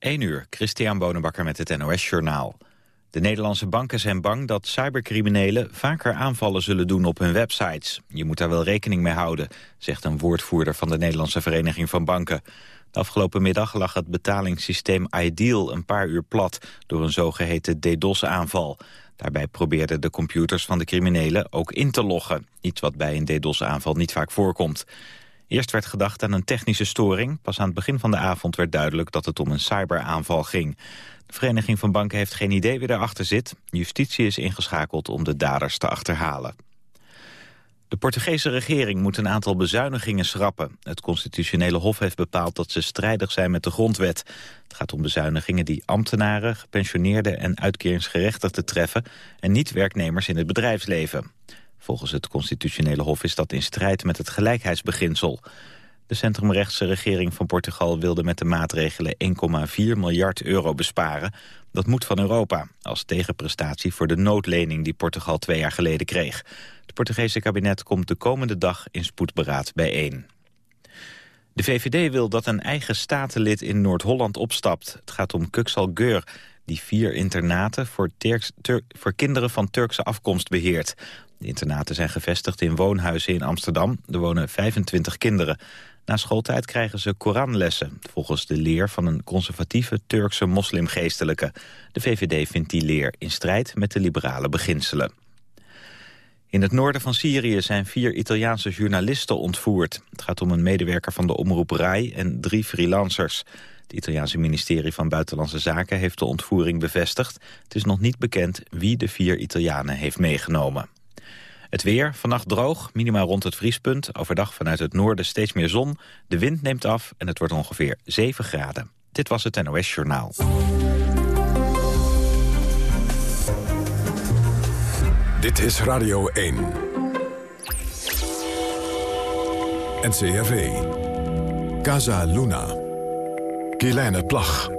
1 uur, Christian Bonenbakker met het NOS Journaal. De Nederlandse banken zijn bang dat cybercriminelen vaker aanvallen zullen doen op hun websites. Je moet daar wel rekening mee houden, zegt een woordvoerder van de Nederlandse Vereniging van Banken. De afgelopen middag lag het betalingssysteem Ideal een paar uur plat door een zogeheten DDoS-aanval. Daarbij probeerden de computers van de criminelen ook in te loggen, iets wat bij een DDoS-aanval niet vaak voorkomt. Eerst werd gedacht aan een technische storing. Pas aan het begin van de avond werd duidelijk dat het om een cyberaanval ging. De Vereniging van Banken heeft geen idee wie daarachter zit. Justitie is ingeschakeld om de daders te achterhalen. De Portugese regering moet een aantal bezuinigingen schrappen. Het constitutionele hof heeft bepaald dat ze strijdig zijn met de grondwet. Het gaat om bezuinigingen die ambtenaren, gepensioneerden en uitkeringsgerechtigden treffen... en niet werknemers in het bedrijfsleven. Volgens het constitutionele hof is dat in strijd met het gelijkheidsbeginsel. De centrumrechtse regering van Portugal wilde met de maatregelen 1,4 miljard euro besparen. Dat moet van Europa, als tegenprestatie voor de noodlening die Portugal twee jaar geleden kreeg. Het Portugese kabinet komt de komende dag in spoedberaad bijeen. De VVD wil dat een eigen statenlid in Noord-Holland opstapt. Het gaat om Kuksal Geur, die vier internaten voor, voor kinderen van Turkse afkomst beheert. De internaten zijn gevestigd in woonhuizen in Amsterdam. Er wonen 25 kinderen. Na schooltijd krijgen ze Koranlessen, volgens de leer van een conservatieve Turkse moslimgeestelijke. De VVD vindt die leer in strijd met de liberale beginselen. In het noorden van Syrië zijn vier Italiaanse journalisten ontvoerd. Het gaat om een medewerker van de omroep RAI en drie freelancers. Het Italiaanse ministerie van Buitenlandse Zaken heeft de ontvoering bevestigd. Het is nog niet bekend wie de vier Italianen heeft meegenomen. Het weer, vannacht droog, minimaal rond het vriespunt. Overdag vanuit het noorden steeds meer zon. De wind neemt af en het wordt ongeveer 7 graden. Dit was het NOS Journaal. Dit is Radio 1. NCRV. Casa Luna. Kielijne Plag.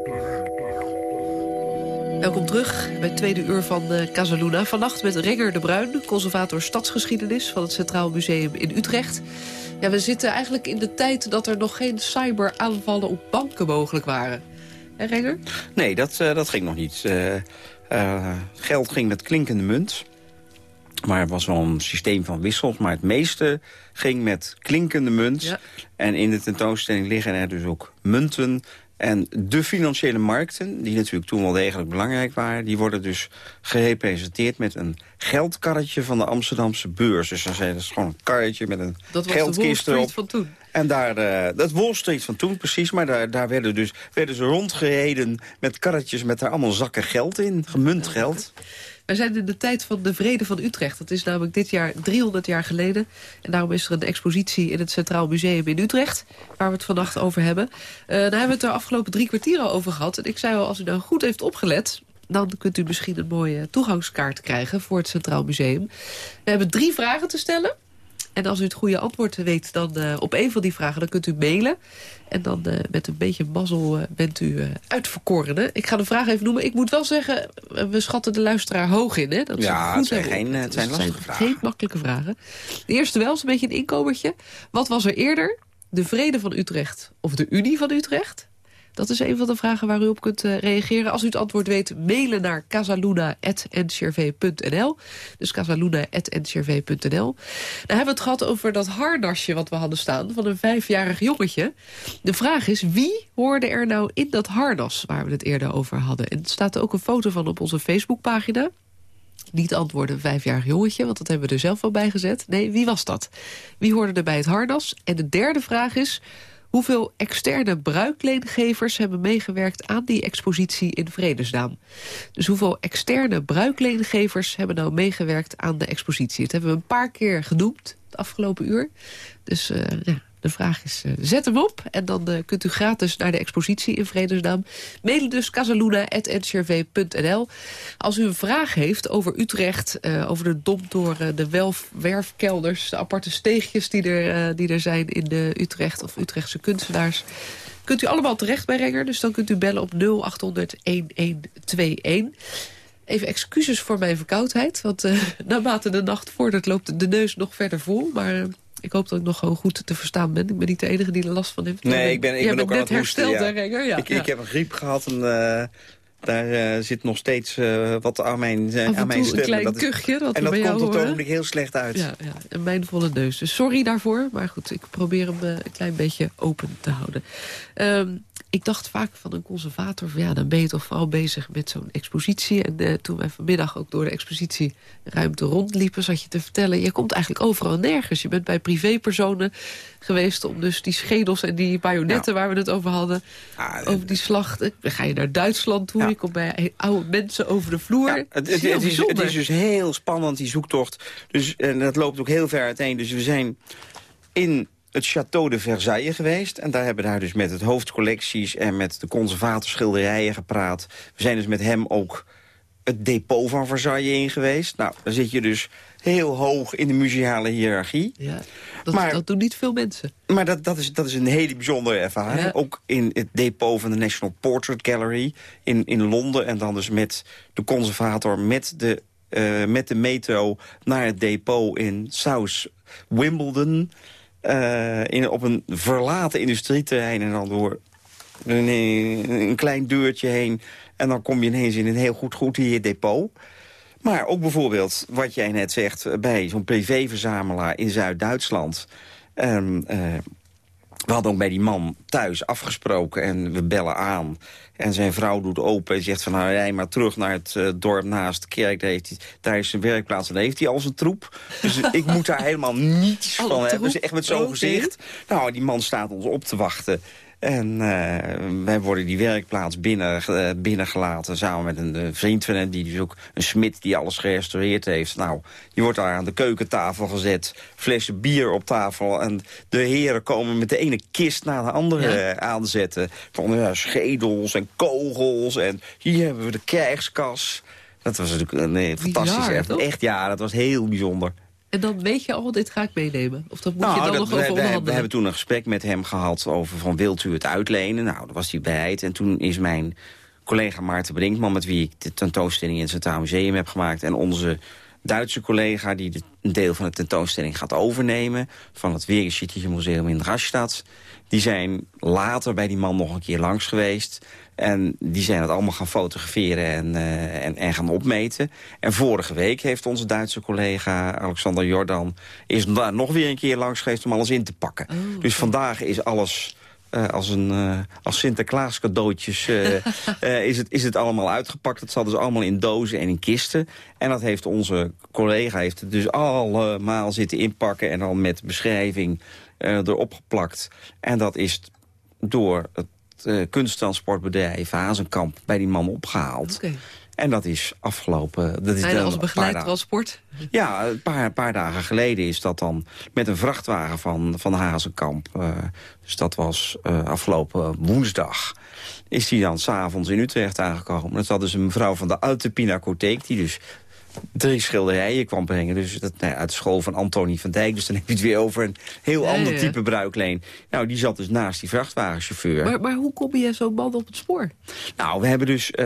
Welkom terug bij het tweede uur van uh, Casaluna. Vannacht met Renger de Bruin, conservator stadsgeschiedenis... van het Centraal Museum in Utrecht. Ja, we zitten eigenlijk in de tijd dat er nog geen cyberaanvallen op banken mogelijk waren. Hè, Renger? Nee, dat, uh, dat ging nog niet. Uh, geld ging met klinkende munt. Maar het was wel een systeem van wissels. Maar het meeste ging met klinkende munt. Ja. En in de tentoonstelling liggen er dus ook munten en de financiële markten, die natuurlijk toen wel degelijk belangrijk waren... die worden dus gerepresenteerd met een geldkarretje van de Amsterdamse beurs. Dus dan zei dat is gewoon een karretje met een dat geldkist erop. van toen. En daar, uh, dat Wall Street van toen precies, maar daar, daar werden, dus, werden ze rondgereden met karretjes met daar allemaal zakken geld in, gemunt geld. We zijn in de tijd van de Vrede van Utrecht. Dat is namelijk dit jaar 300 jaar geleden. En daarom is er een expositie in het Centraal Museum in Utrecht... waar we het vannacht over hebben. Uh, daar hebben we het de afgelopen drie kwartieren over gehad. En ik zei al, als u nou goed heeft opgelet dan kunt u misschien een mooie toegangskaart krijgen voor het Centraal Museum. We hebben drie vragen te stellen. En als u het goede antwoord weet dan, uh, op een van die vragen, dan kunt u mailen. En dan uh, met een beetje mazzel uh, bent u uitverkorene. Ik ga de vraag even noemen. Ik moet wel zeggen, we schatten de luisteraar hoog in. Hè? Dat ja, het zijn, geen, het zijn lastige vragen. Geen makkelijke vragen. De eerste wel is een beetje een inkomertje. Wat was er eerder? De Vrede van Utrecht of de Unie van Utrecht? Dat is een van de vragen waar u op kunt uh, reageren. Als u het antwoord weet, mailen naar casaluna.ncrv.nl. Dus casaluna.ncrv.nl. Dan hebben we het gehad over dat harnasje wat we hadden staan... van een vijfjarig jongetje. De vraag is, wie hoorde er nou in dat harnas... waar we het eerder over hadden? En er staat ook een foto van op onze Facebookpagina. Niet antwoorden een vijfjarig jongetje, want dat hebben we er zelf wel bij gezet. Nee, wie was dat? Wie hoorde er bij het harnas? En de derde vraag is... Hoeveel externe bruikleengevers hebben meegewerkt aan die expositie in Vredesdaam? Dus hoeveel externe bruikleengevers hebben nou meegewerkt aan de expositie? Dat hebben we een paar keer genoemd het afgelopen uur. Dus uh, ja, de vraag is, uh, zet hem op en dan uh, kunt u gratis naar de expositie in Vredesdaam. Mailen dus casaluna.ncrv.nl. Als u een vraag heeft over Utrecht, uh, over de domtoren, de werfkelders... de aparte steegjes die er, die er zijn in de Utrecht of Utrechtse kunstenaars... kunt u allemaal terecht bij Renger, dus dan kunt u bellen op 0800-1121... Even excuses voor mijn verkoudheid, want naarmate de nacht vordert loopt de neus nog verder vol. Maar Ik hoop dat ik nog gewoon goed te verstaan ben. Ik ben niet de enige die er last van heeft. Nee, ik ben, ik ben ook bent aan net het hoesten. hersteld, ja. hè, Renger? Ja, ik, ja. ik heb een griep gehad en eh, daar eh, zit nog steeds eh, wat aan mijn, en aan mijn stem. een klein dat kuchje, dat en dat komt op het ogenblik heel slecht uit. Ja, ja, een mijnvolle neus. Dus sorry daarvoor. Maar goed, ik probeer hem een klein beetje open te houden. Ehm, ik dacht vaak van een conservator... Van, ja, dan ben je toch vooral bezig met zo'n expositie. En eh, toen wij vanmiddag ook door de expositieruimte rondliepen... zat je te vertellen, je komt eigenlijk overal nergens. Je bent bij privépersonen geweest... om dus die schedels en die bajonetten waar we het over hadden... Ah, over die slachten. Dan ga je naar Duitsland toe. Ja. Je komt bij oude mensen over de vloer. Ja, het, is het is, het bijzonder. is dus heel spannend, die zoektocht. Dus, en dat loopt ook heel ver uiteen. Dus we zijn in het Château de Versailles geweest. En daar hebben we daar dus met het hoofdcollecties... en met de conservatorschilderijen gepraat. We zijn dus met hem ook het depot van Versailles in geweest. Nou, dan zit je dus heel hoog in de museale hiërarchie. Ja, dat, Maar- dat doen niet veel mensen. Maar dat, dat, is, dat is een hele bijzondere ervaring. Ja. Ook in het depot van de National Portrait Gallery in, in Londen. En dan dus met de conservator, met de, eh, met de metro naar het depot in South Wimbledon. Eh, in, op een verlaten industrieterrein en dan door een, klein deurtje heen. En dan kom je ineens in een heel goed, goed hier depot. Maar ook bijvoorbeeld, wat jij net zegt... bij zo'n privéverzamelaar in Zuid-Duitsland... Ehm, eh, we hadden ook bij die man thuis afgesproken en we bellen aan. En zijn vrouw doet open en zegt van... nou, rij maar terug naar het eh, dorp naast de kerk. Daar, heeft hij, daar is zijn werkplaats en daar heeft hij al zijn troep. Dus ik moet daar helemaal niets van hebben. Dus echt met zo'n gezicht. Nou, die man staat ons op te wachten. En eh, wij worden die werkplaats binnen, eh, binnengelaten... samen met een vriend van hem, die dus ook een smid... die alles gerestaureerd heeft. Nou, je wordt daar aan de keukentafel gezet. Flessen bier op tafel. En de heren komen met de ene kist naar de andere Ja. eh, aanzetten. Van ja, schedels en kogels. En hier hebben we de krijgskas. Dat was natuurlijk een fantastisch. Echt, echt, ja, dat was heel bijzonder. En dan weet je al, dit ga ik meenemen. Of dat moet je dan Nou, dat- nog we, over we- we hebben toen een gesprek met hem gehad over van wilt u het uitlenen? Nou, dat was hij bereid. En toen is mijn collega Maarten Brinkman... met wie ik de tentoonstelling in het Centraal Museum heb gemaakt... en onze Duitse collega die de, een deel van de tentoonstelling gaat overnemen... van het Weergeschiedliche Museum in Rastatt... die zijn later bij die man nog een keer langs geweest... En die zijn het allemaal gaan fotograferen en, eh, en, en gaan opmeten. En vorige week heeft onze Duitse collega Alexander Jordan... is daar nog weer een keer langs geweest om alles in te pakken. Oh, Dus vandaag is alles eh, als, een, eh, als Sinterklaas cadeautjes is, het, is het allemaal uitgepakt. Het zat dus allemaal in dozen en in kisten. En dat heeft onze collega heeft het dus allemaal zitten inpakken... en dan met beschrijving erop geplakt. En dat is door het eh, kunsttransportbedrijf Hazenkamp bij die man opgehaald. En dat is afgelopen... Dat is En als begeleid transport. ja, een paar, paar dagen geleden is dat dan met een vrachtwagen van, van Hazenkamp. eh, dus dat was eh, afgelopen woensdag. Is die dan s'avonds in Utrecht aangekomen. Dat was dus een mevrouw van de Alte Pinacotheek... die dus drie schilderijen kwam brengen. Dus dat, nou ja, uit de school van Antonie van Dijk. Dus dan heb je het weer over een heel Ja, ander type bruikleen. Nou, die zat dus naast die vrachtwagenchauffeur. Maar, maar hoe kom je zo'n man op het spoor? Nou, we hebben dus eh,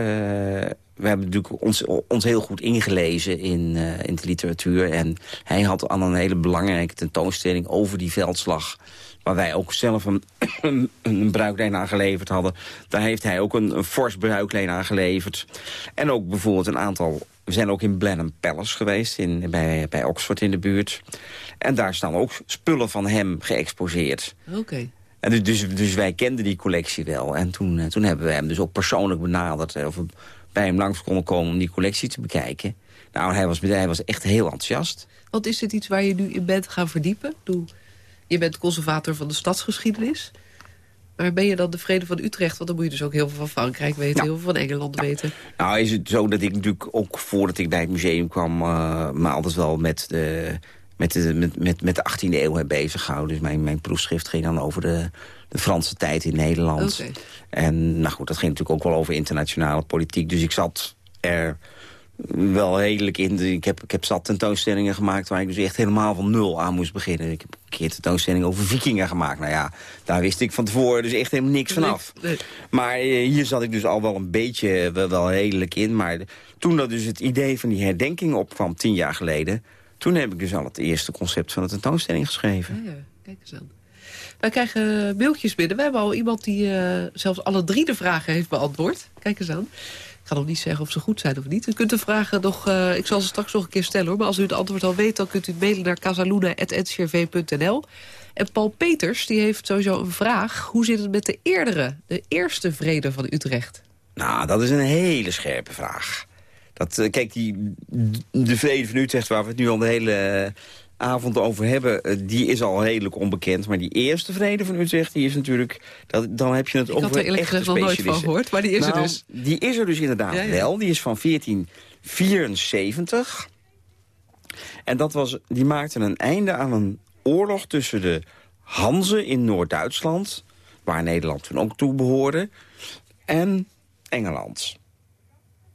we hebben natuurlijk ons, ons heel goed ingelezen in, eh, in de literatuur. En hij had aan een hele belangrijke tentoonstelling over die veldslag waar wij ook zelf een, een, een bruiklijn aan geleverd hadden. Daar heeft hij ook een, een fors bruiklijn aan geleverd. En ook bijvoorbeeld een aantal... We zijn ook in Blenheim Palace geweest, in, bij, bij Oxford in de buurt. En daar staan ook spullen van hem geëxposeerd. Oké. En dus, dus, dus wij kenden die collectie wel. En toen, eh, toen hebben we hem dus ook persoonlijk benaderd... eh, of we bij hem langs konden komen om die collectie te bekijken. Nou, hij was, hij was echt heel enthousiast. Want is dit iets waar je nu in bent gaan verdiepen? Doe, je bent conservator van de stadsgeschiedenis. Maar ben je dan de vrede van Utrecht? Want dan moet je dus ook heel veel van Frankrijk weten, Ja. heel veel van Engeland weten. Nou is het zo dat ik natuurlijk ook voordat ik bij het museum kwam... eh me altijd wel met de, met de, met, met, met de 18e eeuw heb bezig gehouden. Dus mijn, mijn proefschrift ging dan over de, de Franse tijd in Nederland. Oké. En nou goed, dat ging natuurlijk ook wel over internationale politiek. Dus ik zat er wel redelijk in. Ik heb, ik heb zat tentoonstellingen gemaakt waar ik dus echt helemaal van nul aan moest beginnen. Ik heb een keer tentoonstellingen over vikingen gemaakt. Nou ja, daar wist ik van tevoren dus echt helemaal niks vanaf. Maar eh, hier zat ik dus al wel een beetje eh, wel, wel redelijk in. Maar toen dat dus het idee van die herdenking opkwam, tien jaar geleden... Toen heb ik dus al het eerste concept van de tentoonstelling geschreven. Ja, ja. kijk eens aan. Wij krijgen mailtjes binnen. We hebben al iemand die uh, zelfs alle drie de vragen heeft beantwoord. Kijk eens aan. Ik ga nog niet zeggen of ze goed zijn of niet. U kunt de vragen nog, uh, ik zal ze straks nog een keer stellen hoor. Maar als u het antwoord al weet, dan kunt u het mailen naar casaluna.ncrv.nl. En Paul Peters, die heeft sowieso een vraag. Hoe zit het met de eerdere, de eerste vrede van Utrecht? Nou, dat is een hele scherpe vraag. Dat, uh, kijk, die, de vrede van Utrecht, waar we het nu al de hele avond over hebben, uh, die is al redelijk onbekend. Maar die eerste vrede van Utrecht, die is natuurlijk... Dat, dan heb je het Ik over had er eerlijk gezegd nog nooit van gehoord, maar die is nou, er dus. Die is er dus inderdaad Ja, ja. wel. Die is van 1474. En dat was, die maakte een einde aan een oorlog tussen de Hanzen in Noord-Duitsland... waar Nederland toen ook toe behoorde, en Engeland.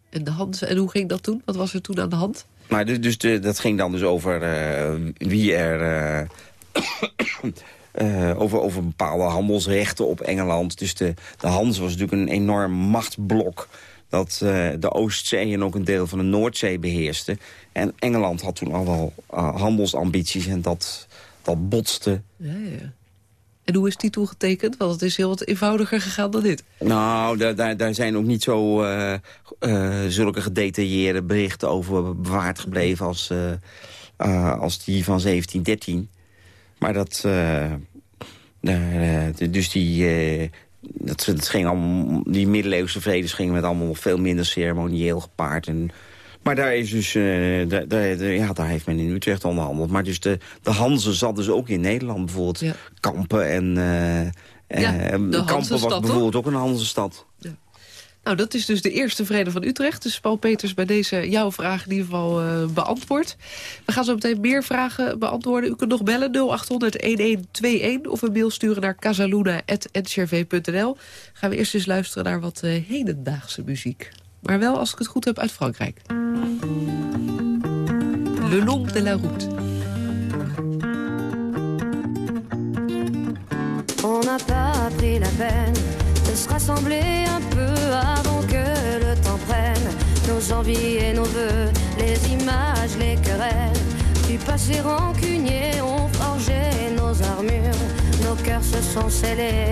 En, de hand, en hoe ging dat toen? Wat was er toen aan de hand? Maar dus, dus dat ging dan dus over eh, wie er... eh, eh, over, over bepaalde handelsrechten op Engeland. Dus de, de Hans was natuurlijk een enorm machtsblok... dat de Oostzee en ook een deel van de Noordzee beheerste. En Engeland had toen al wel handelsambities en dat, dat botste. Ja, ja. Hoe is die toen getekend? Want het is heel wat eenvoudiger gegaan dan dit. Nou, daar, daar, zijn ook niet zo eh, eh, zulke gedetailleerde berichten over bewaard gebleven als, eh, als die van 1713. Maar dat, dus die, dat, dat ging allemaal, die middeleeuwse vredes gingen met allemaal veel minder ceremonieel gepaard. En, maar daar is dus, eh, daar, daar, ja, daar heeft men in Utrecht onderhandeld. Maar dus de, de Hanze zat dus ook in Nederland bijvoorbeeld. Ja. Kampen en... eh, Ja, eh, Kampen was toch? bijvoorbeeld ook een Hanzestad. Nou, dat is dus de eerste vrede van Utrecht. Dus Paul Peters bij deze jouw vraag in ieder geval beantwoord. We gaan zo meteen meer vragen beantwoorden. U kunt nog bellen 0800-1121 of een mail sturen naar casaluna.ncrv.nl. Gaan we eerst eens luisteren naar wat hedendaagse muziek. Maar wel, als ik het goed heb, uit Frankrijk. Le long de la route. On n'a pas pris la peine de se rassembler un peu avant que le temps prenne nos envies et nos voeux, les images, les querelles. Du passé rancunier ont forgé nos armures, nos cœurs se sont scellés.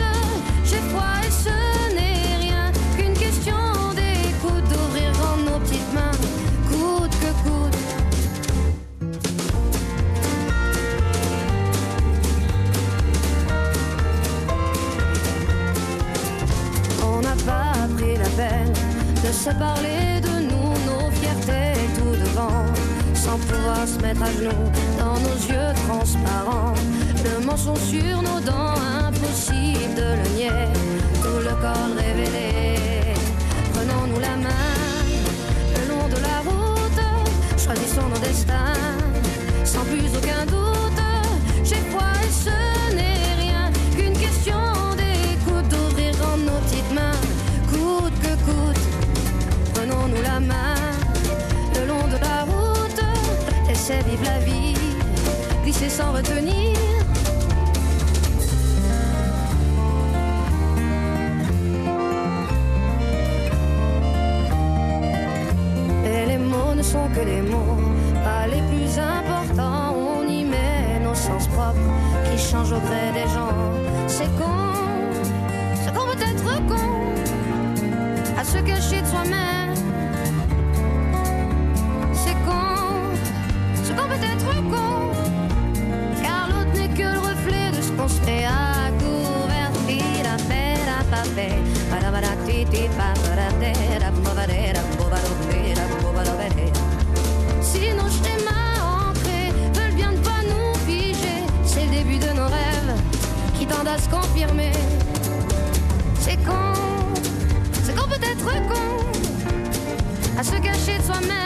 Sur nos dents, impossible de le nier, tout le corps révélé. Prenons-nous la main le long de la route, choisissons nos destins, sans plus aucun doute. J'ai froid et ce n'est rien qu'une question d'écoute, d'ouvrir grand nos petites mains, coûte que coûte. Prenons-nous la main le long de la route, laissez vivre la vie, glisser sans retenir. Qui changent au gré des gens. C'est con, c'est qu'on peut être con, à se cacher de soi-même. C'est con, c'est qu'on peut être con, car l'autre n'est que le reflet de ce qu'on se fait à couvertir à faire à paper. Si C'est con, c'est qu'on peut être con, à se cacher de soi-même.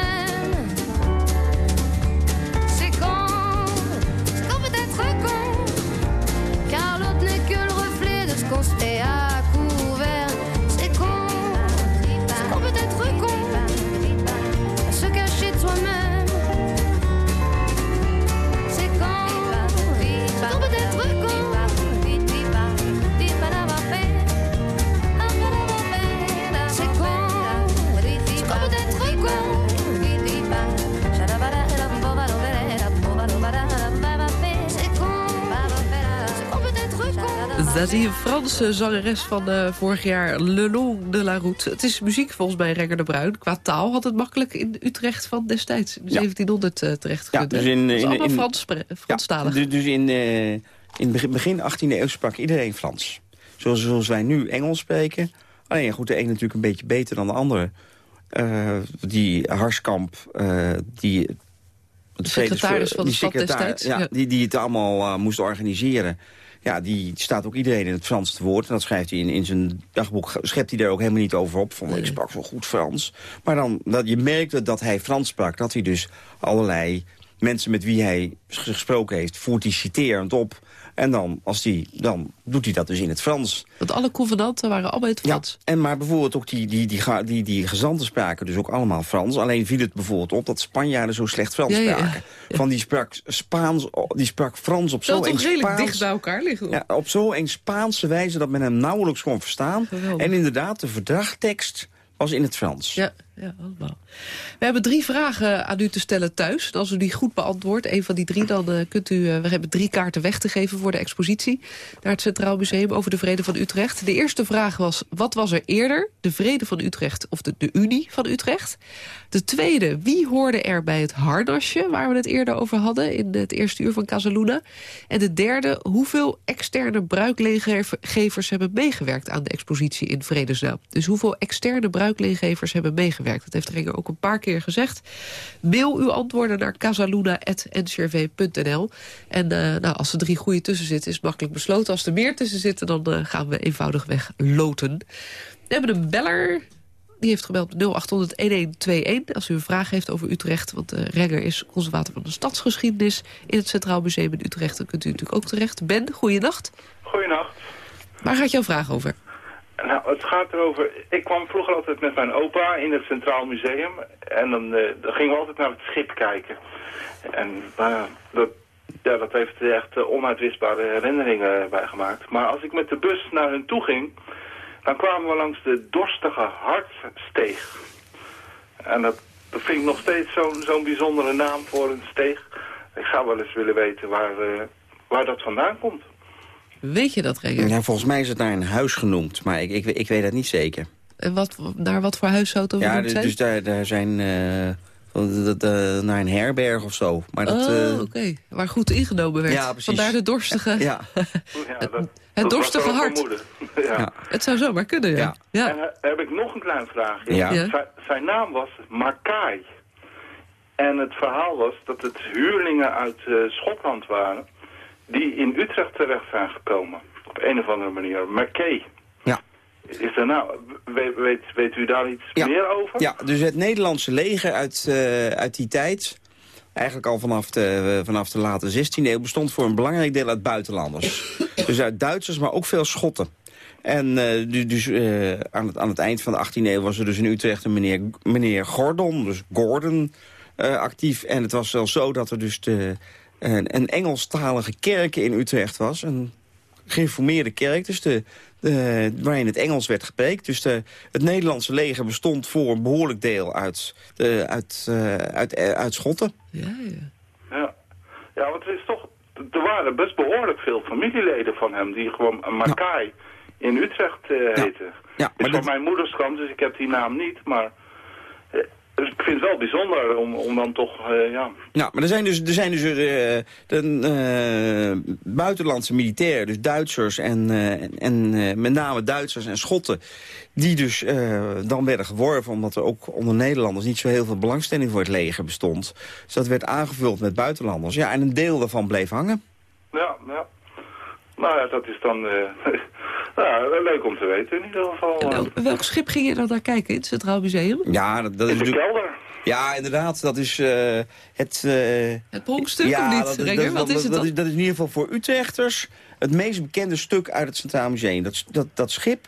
Franse zangeres van uh, vorig jaar, Le Long de la Route. Het is muziek volgens mij, Renger de Bruin. Qua taal had het makkelijk in Utrecht van destijds, in 1700 uh, terecht Ja, dus in, in, allemaal in, Frans, Franstalig. Ja, dus in, uh, in begin 18e eeuw sprak iedereen Frans. Zoals, zoals wij nu Engels spreken. Alleen goed, de een natuurlijk een beetje beter dan de andere. Die Harskamp, die... De secretaris van de die stad destijds. Ja, ja. Die, die het allemaal uh, moest organiseren. Ja, die staat ook iedereen in het Frans te woord. En dat schrijft hij in, in zijn dagboek, schept hij daar ook helemaal niet over op. Van, nee. ik sprak zo goed Frans. Maar dan, dat, je merkte dat hij Frans sprak. Dat hij dus allerlei mensen met wie hij gesproken heeft... voert hij citerend op. En dan, als die, dan doet hij dat dus in het Frans. Want alle convenanten waren allemaal in het Frans? Ja, en maar bijvoorbeeld ook die, die, die, die, die, die gezanten spraken dus ook allemaal Frans. Alleen viel het bijvoorbeeld op dat Spanjaarden zo slecht Frans ja, spraken. ja. Van die sprak, Spaans, die sprak Frans op zo'n toch redelijk Spaans, dicht bij elkaar liggen. ja, op zo'n Spaanse wijze dat men hem nauwelijks kon verstaan. Geweldig. En inderdaad, de verdragtekst was in het Frans. Ja, ja, allemaal. We hebben drie vragen aan u te stellen thuis. En als u die goed beantwoordt, een van die drie... dan uh, kunt u, uh, we hebben drie kaarten weg te geven voor de expositie... naar het Centraal Museum over de Vrede van Utrecht. De eerste vraag was, wat was er eerder? De Vrede van Utrecht of de Unie van Utrecht? De tweede, wie hoorde er bij het harnasje... waar we het eerder over hadden in het eerste uur van Casaluna? En de derde, hoeveel externe bruikleengevers... hebben meegewerkt aan de expositie in Vredesnaam? Dus hoeveel externe bruikleengevers hebben meegewerkt? Dat heeft Renger ook een paar keer gezegd. Mail uw antwoorden naar casaluna.ncrv.nl. En uh, nou, als er drie goede tussen zitten, is het makkelijk besloten. Als er meer tussen zitten, dan uh, gaan we eenvoudigweg loten. We hebben een beller. Die heeft gebeld 0800-1121 als u een vraag heeft over Utrecht. Want uh, Renger is conservator van de stadsgeschiedenis in het Centraal Museum in Utrecht. Dan kunt u natuurlijk ook terecht. Ben, goeienacht. Goeienacht. Waar gaat jouw vraag over? Nou, het gaat erover... Ik kwam vroeger altijd met mijn opa in het Centraal Museum. En dan, uh, dan gingen we altijd naar het schip kijken. En uh, dat, ja, dat heeft echt uh, onuitwisbare herinneringen bij gemaakt. Maar als ik met de bus naar hun toe ging... dan kwamen we langs de dorstige hartsteeg. En dat, dat vind ik nog steeds zo'n zo'n bijzondere naam voor een steeg. Ik zou wel eens willen weten waar, waar dat vandaan komt. Weet je dat, Renger? Ja, volgens mij is het naar een huis genoemd, maar ik, ik, ik weet dat niet zeker. En wat, naar wat voor huis zou het over ja, zijn? dus daar, daar zijn... Uh, naar een herberg of zo. Maar dat, oh, uh, oké. Okay. Waar goed ingenomen werd. Ja, precies. Vandaar de dorstige... Ja. ja dat, het dat dorstige hart. ja. ja. Het zou zomaar kunnen, ja. Ja. ja. En uh, heb ik nog een klein vraagje. Ja. Zijn, zijn naam was Makai. En het verhaal was dat het huurlingen uit Schotland waren die in Utrecht terecht zijn gekomen. Op een of andere manier. McKay. Is er nou, weet, weet, weet u daar iets ja. meer over? Ja, dus het Nederlandse leger uit, uh, uit die tijd... eigenlijk al vanaf de, uh, vanaf de late 16e eeuw... bestond voor een belangrijk deel uit buitenlanders. dus uit Duitsers, maar ook veel Schotten. En uh, dus aan, het, aan het eind van de 18e eeuw was er dus in Utrecht een meneer, meneer Gordon, dus Gordon, actief. En het was wel zo dat er dus de een, een Engelstalige kerk in Utrecht was. Een gereformeerde kerk, dus de, de, waarin het Engels werd gepreekt. Dus de, het Nederlandse leger bestond voor een behoorlijk deel uit, de, uit, uh, uit, uh, uit Schotten. Ja, ja. Ja. ja, want het is toch... Er waren best behoorlijk veel familieleden van hem... die gewoon Makai ja. in Utrecht uh, ja. heten. Ja, maar is van mijn moeders kant, dus ik heb die naam niet, maar... Dus ik vind het wel bijzonder om, om dan toch, uh, ja... Nou, maar er zijn dus, er zijn dus uh, de, uh, buitenlandse militairen, dus Duitsers en, en met name Duitsers en Schotten... die dus dan werden geworven omdat er ook onder Nederlanders niet zo heel veel belangstelling voor het leger bestond. Dus dat werd aangevuld met buitenlanders. Ja, en een deel daarvan bleef hangen. Ja, ja. Nou ja, dat is dan... Nou, leuk om te weten in ieder geval. En welk schip ging je dan naar kijken in het Centraal Museum? Ja, dat, is de kelder. Ja, inderdaad. Dat is uh, het... Uh, het pronkstuk ja, of niet, dat, Renger? Dat, Wat is het dat, dan? is, dat is in ieder geval voor Utrechters het meest bekende stuk uit het Centraal Museum. Dat, dat, dat schip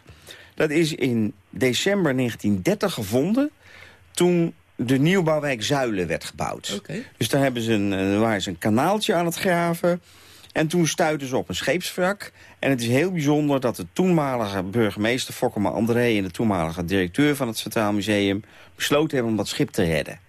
dat is in december 1930 gevonden... toen de nieuwbouwwijk Zuilen werd gebouwd. Okay. Dus daar hebben ze een, uh, waren ze een kanaaltje aan het graven... En toen stuitten ze op een scheepswrak. En het is heel bijzonder dat de toenmalige burgemeester Fokkema André... en de toenmalige directeur van het Centraal Museum... besloten hebben om dat schip te redden.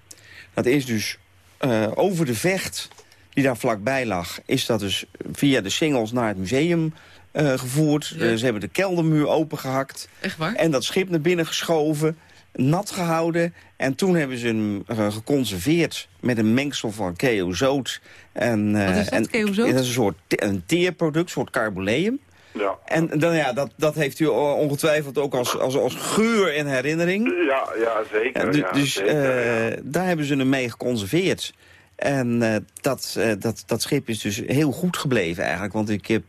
Dat is dus uh, over de vecht die daar vlakbij lag... is dat dus via de singels naar het museum uh, gevoerd. ze hebben de keldermuur opengehakt. Echt waar? En dat schip naar binnen geschoven nat gehouden. En toen hebben ze hem geconserveerd met een mengsel van keozoot. En, Wat is dat, en, Dat is een soort een teerproduct, een soort carboleum. Ja. En dan, ja, dat, dat heeft u ongetwijfeld ook als, als, als geur in herinnering. Ja, ja zeker. Ja, dus zeker, daar hebben ze hem mee geconserveerd. En uh, dat, uh, dat, dat schip is dus heel goed gebleven eigenlijk. Want ik heb...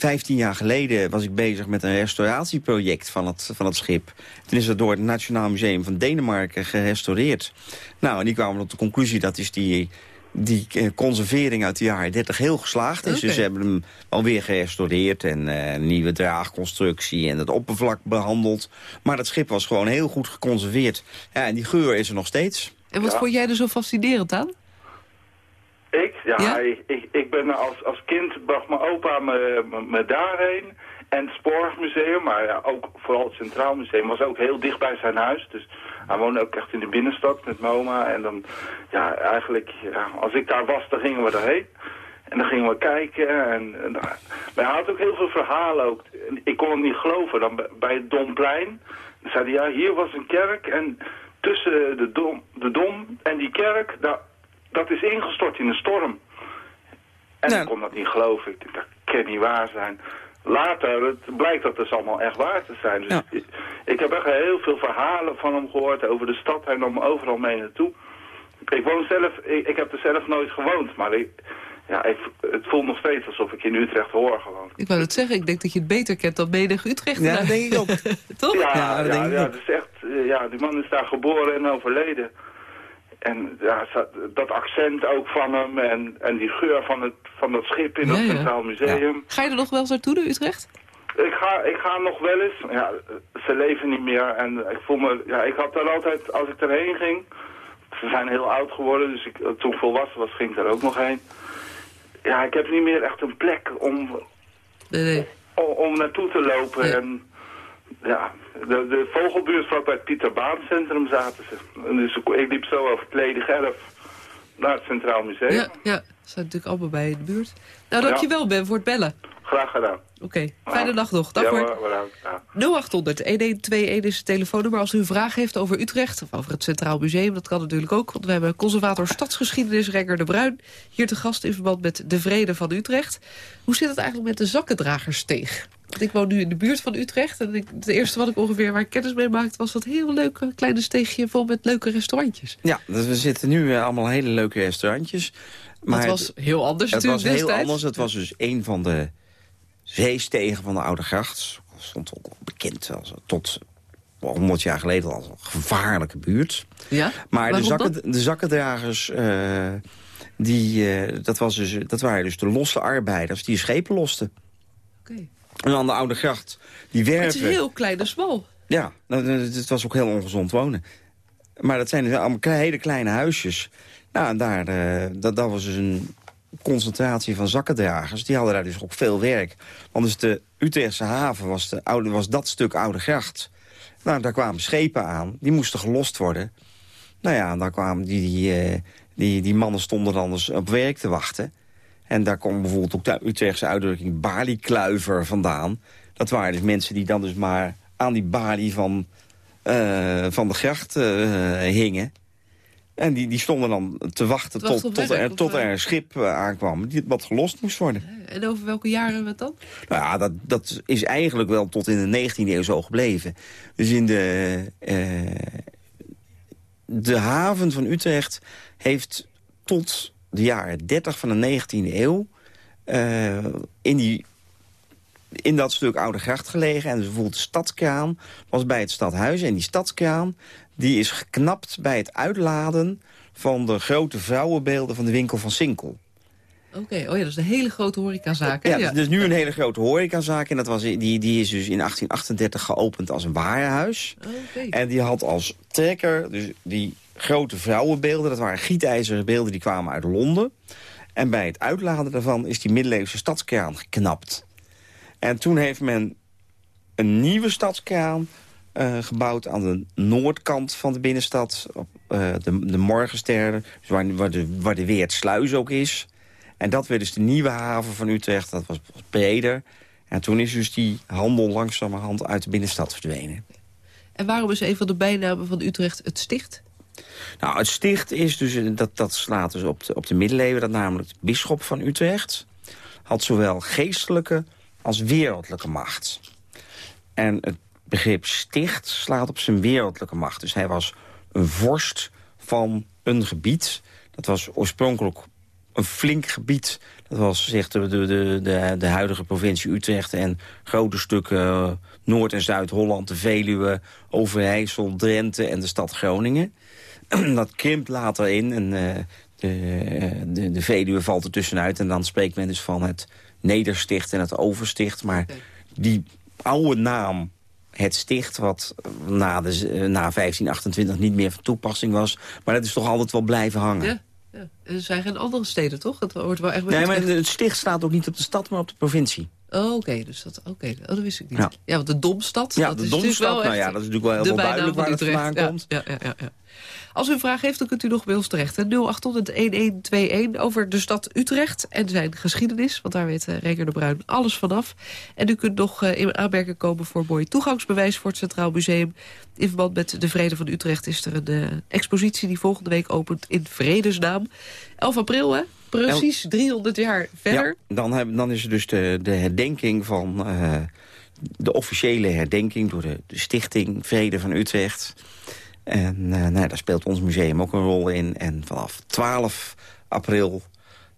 15 jaar geleden was ik bezig met een restauratieproject van het, van het schip. Toen is dat door het Nationaal Museum van Denemarken gerestaureerd. Nou, en die kwamen tot de conclusie dat is die, die conservering uit de jaren 30 heel geslaagd is. Dus ze hebben hem alweer gerestaureerd en uh, nieuwe draagconstructie en het oppervlak behandeld. Maar dat schip was gewoon heel goed geconserveerd. Ja, en die geur is er nog steeds. En wat vond jij er zo fascinerend aan? Ik? Ja, Ik, ik, ik, ben als, als kind bracht mijn opa me, me, daarheen. En het Spoorwegmuseum, maar ja, ook vooral het Centraal Museum, was ook heel dicht bij zijn huis. Dus hij woonde ook echt in de binnenstad met mijn oma. En dan, ja, eigenlijk, ja, als ik daar was, dan gingen we erheen. En dan gingen we kijken. En, en maar hij had ook heel veel verhalen ook. Ik kon het niet geloven. Dan bij het Domplein. Dan zei hij, ja, hier was een kerk. En tussen de dom, de dom en die kerk, daar, dat is ingestort in een storm. En ik kon dat niet geloven. Ik dacht, dat kan niet waar zijn. Later het blijkt dat dus allemaal echt waar te zijn. Dus ik, ik, heb echt heel veel verhalen van hem gehoord over de stad. Hij nam overal mee naartoe. Ik woon zelf, ik, ik heb er zelf nooit gewoond, maar ik, ja, ik, het voelt nog steeds alsof ik in Utrecht hoor gewoon. Ik wou het zeggen, ik denk dat je het beter kent dan menig Utrecht. Ja, dat denk ik ook. Toch? Ja, ja, dat ja, ja, is echt, eh, ja, die man is daar geboren en overleden. En ja, dat accent ook van hem en, en die geur van, het, van dat schip in het Centraal Museum. Ga je er nog wel eens naartoe, Utrecht? Ik ga, ik ga nog wel eens. Ja, ze leven niet meer en ik voel me... Ja, ik had daar altijd, als ik erheen ging... Ze zijn heel oud geworden, dus ik, toen ik volwassen was, ging ik daar ook nog heen. Ja, ik heb niet meer echt een plek om, nee, nee. om, om naartoe te lopen. En ja, de, de vogelbuurt vlak bij het Pieter Baan Centrum zaten ze. En dus ik liep zo over het ledige erf naar het Centraal Museum. Ja, ja, dat zijn natuurlijk allemaal bij de buurt. Nou, dankjewel Ben voor het bellen. Graag gedaan. Oké, fijne dag nog. Dag ja, hoor. 0800 1121 is het telefoonnummer als u een vraag heeft over Utrecht... of over het Centraal Museum, dat kan natuurlijk ook. Want we hebben conservator stadsgeschiedenis Renger de Bruin... hier te gast in verband met de Vrede van Utrecht. Hoe zit het eigenlijk met de zakkendragersteeg? Ik woon nu in de buurt van Utrecht. En het eerste wat ik ongeveer waar ik kennis mee maakte... was dat heel leuke kleine steegje vol met leuke restaurantjes. Ja, dus we zitten nu uh, allemaal hele leuke restaurantjes. Maar het was heel anders Het was heel anders. Het was dus een van de zeestegen van de Oude Gracht. stond ook bekend als, tot 100 jaar geleden als een gevaarlijke buurt. Ja? Maar de, zakken, de zakkendragers... Uh, die, uh, dat, was dus, dat waren dus de losse arbeiders die schepen losten. Oké. En aan de Oude Gracht, die werven... Het is heel klein en smal. Ja, het was ook heel ongezond wonen. Maar dat zijn dus allemaal hele kleine huisjes. Nou, en daar, uh, dat, dat was dus een concentratie van zakkendragers. Die hadden daar dus ook veel werk. Want dus de Utrechtse haven was, de oude, was dat stuk Oude Gracht. Nou, daar kwamen schepen aan. Die moesten gelost worden. Nou ja, daar kwamen die, die, uh, die, die mannen stonden dan dus op werk te wachten. En daar komt bijvoorbeeld ook de Utrechtse uitdrukking baliekluiver vandaan. Dat waren dus mensen die dan dus maar aan die balie van, uh, van de gracht uh, hingen. En die, die stonden dan te wachten tot, tot, er, tot er een schip uh, aankwam die, wat gelost moest worden. En over welke jaren we dan? Nou ja, dat, dat is eigenlijk wel tot in de 19e eeuw zo gebleven. Dus in de, de haven van Utrecht heeft tot de jaren 30 van de 19e eeuw... Uh, in, die, in dat stuk Oude Gracht gelegen. En dus bijvoorbeeld de stadskraan was bij het stadhuis. En die stadskraan die is geknapt bij het uitladen... van de grote vrouwenbeelden van de winkel van Sinkel. Oké, oh ja, dat is een hele grote horecazaak. Ja, ja, dus nu een hele grote horecazaak. En dat was, die, die is dus in 1838 geopend als een warenhuis. Okay. En die had als trekker, dus die grote vrouwenbeelden. Dat waren gietijzeren beelden die kwamen uit Londen. En bij het uitladen daarvan is die middeleeuwse stadskraan geknapt. En toen heeft men een nieuwe stadskraan uh, gebouwd aan de noordkant van de binnenstad. Op uh, de, de dus waar, waar, de, waar de Weertsluis ook is. En dat werd dus de nieuwe haven van Utrecht. Dat was breder. En toen is dus die handel langzamerhand uit de binnenstad verdwenen. En waarom is een van de bijnamen van Utrecht het sticht? Nou, het sticht is dus, dat, dat slaat dus op de, op de middeleeuwen... dat namelijk de bisschop van Utrecht had zowel geestelijke als wereldlijke macht. En het begrip sticht slaat op zijn wereldlijke macht. Dus hij was een vorst van een gebied. Dat was oorspronkelijk een flink gebied. Dat was zegt de, de, de, de huidige provincie Utrecht en grote stukken eh, Noord- en Zuid-Holland, de Veluwe, Overijssel, Drenthe en de stad Groningen. dat krimpt later in en uh, de, de, de Veluwe valt er tussenuit. En dan spreekt men dus van het Nedersticht en het Oversticht. Maar die oude naam het sticht, wat na, de, na 1528 niet meer van toepassing was. Maar dat is toch altijd wel blijven hangen. Ja. Ja. Er zijn geen andere steden, toch? Het wordt wel echt nee, maar het sticht staat ook niet op de stad, maar op de provincie. Oh, oké. Dus dat, oké, oh, dat wist ik niet. Ja, ja want de Domstad... Ja, dat de is Domstad, wel nou ja, dat is natuurlijk wel heel duidelijk waar het vandaan komt. Ja, ja, ja, ja. Als u een vraag heeft, dan kunt u nog bij ons terecht. 0800-1121 over de stad Utrecht en zijn geschiedenis. Want daar weet uh, Renger de Bruin alles vanaf. En u kunt nog uh, in aanmerking komen voor een mooi toegangsbewijs... voor het Centraal Museum. In verband met de Vrede van Utrecht is er een uh, expositie... die volgende week opent in Vredesnaam. 11 april, hè? Precies, 300 jaar verder. Ja, dan, heb, dan is er dus de, de herdenking van... de officiële herdenking door de, de Stichting Vrede van Utrecht... En uh, nou, daar speelt ons museum ook een rol in. En vanaf 12 april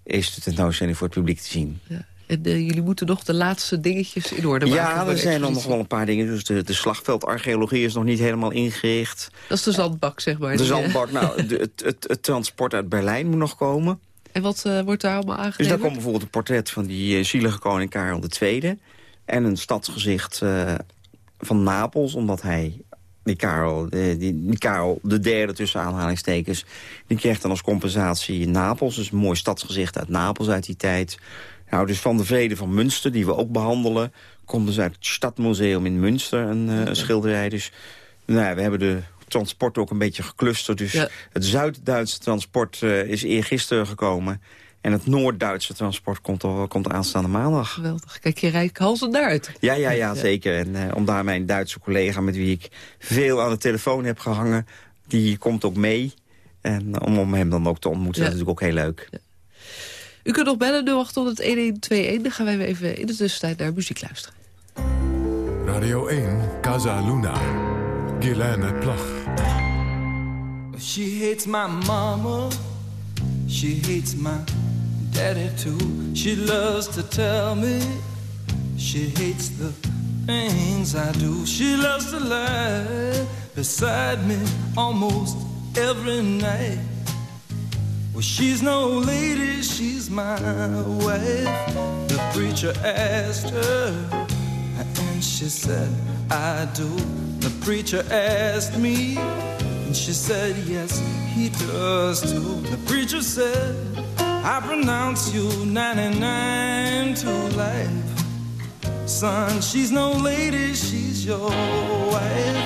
is de tentoonstelling voor het publiek te zien. Ja. En uh, jullie moeten nog de laatste dingetjes in orde maken. Ja, er zijn dan nog wel een paar dingen. Dus de, de slagveldarcheologie is nog niet helemaal ingericht. Dat is de zandbak, zeg maar. De zandbak, nou, de, het, het, het, transport uit Berlijn moet nog komen. En wat uh, wordt daar allemaal aangegeven? Dus daar komt bijvoorbeeld een portret van die zielige koning Karel II. En een stadsgezicht van Napels, omdat hij die Karel, die, die Karel de derde tussen aanhalingstekens... die kreeg dan als compensatie Napels. Dus een mooi stadsgezicht uit Napels uit die tijd. Nou, dus van de vrede van Münster, die we ook behandelen... komt dus uit het Stadmuseum in Münster een schilderij. Dus nou ja, we hebben de transport ook een beetje geclusterd. Dus ja. het Zuid-Duitse transport uh, is eergisteren gekomen... En het Noord-Duitse transport komt, al, komt aanstaande maandag. Geweldig. Kijk, je rijdt halsen uit. Ja, ja, ja, zeker. En uh, om daar mijn Duitse collega met wie ik veel aan de telefoon heb gehangen... die komt ook mee. En om, om hem dan ook te ontmoeten, ja. dat is natuurlijk ook heel leuk. Ja. U kunt nog bellen 0800-1121. Dan gaan wij even in de tussentijd naar muziek luisteren. Radio 1, Casa Luna. She hates my mama. She hates my daddy too. She loves to tell me she hates the things I do. She loves to lie beside me almost every night. Well, she's no lady, she's my wife. The preacher asked her, and she said, I do. The preacher asked me, and she said, Yes, he does too. The preacher said, I pronounce you 99 to life. Son, she's no lady, she's your wife.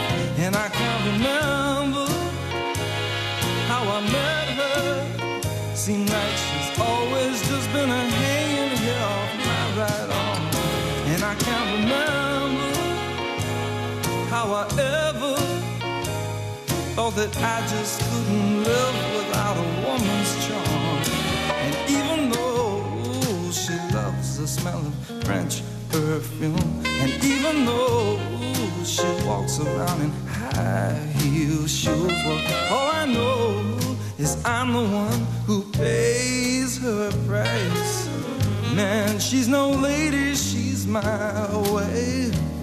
And I can't remember how I met her. Seemed like she's always just been a hanging here off my right arm. And I can't remember how I ever thought that I just couldn't live without a woman's charm. And even though she loves the smell of French perfume, and even though she walks around in high heel shoes, well, all I know is I'm the one who pays her price. Man, she's no lady, she's my wife.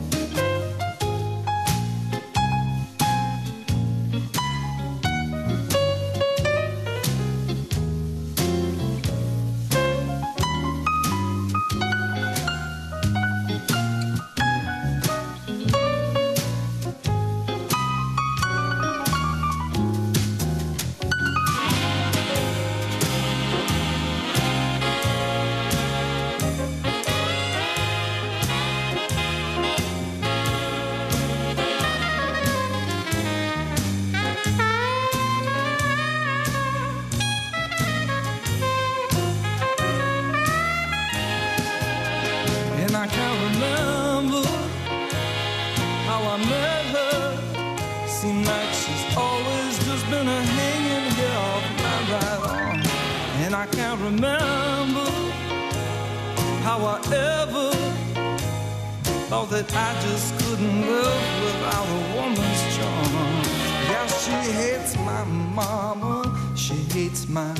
That I just couldn't live without a woman's charm. Yeah, she hates my mama, she hates my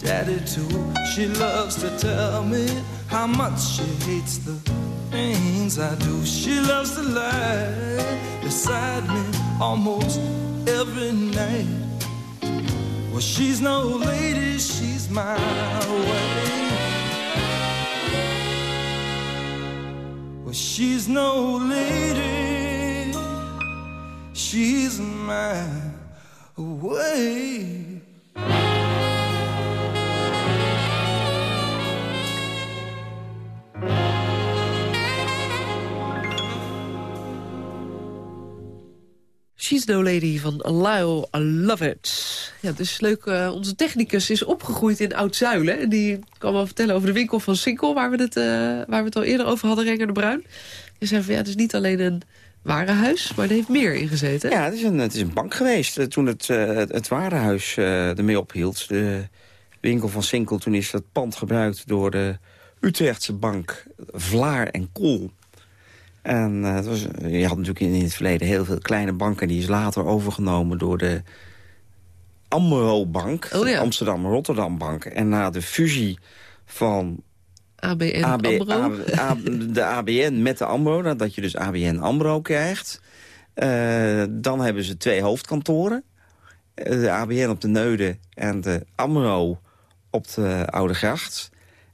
daddy too. She loves to tell me how much she hates the things I do. She loves to lie beside me almost every night. Well, she's no lady, she's my way. She's no lady, she's my way. She's No Lady van Lyle I Love It. Ja, dus leuk. Uh, onze technicus is opgegroeid in Oud-Zuilen. En die kwam wel vertellen over de winkel van Sinkel... waar we het, uh, waar we het al eerder over hadden, Renger de Bruin. Die zei van ja, het is niet alleen een warenhuis... maar er heeft meer in gezeten. Ja, het is een, het is een bank geweest. Uh, toen het, het, het warenhuis ermee ophield, de winkel van Sinkel... toen is dat pand gebruikt door de Utrechtse bank Vlaar en Kool... En uh, het was, je had natuurlijk in, het verleden heel veel kleine banken... die is later overgenomen door de Amro-bank, oh, ja. Amsterdam-Rotterdam Bank. En na de fusie van ABN AB, Amro. A, de ABN met de Amro, dat je dus ABN Amro krijgt... Uh, dan hebben ze twee hoofdkantoren. De ABN op de Neude en de Amro op de Oude Gracht.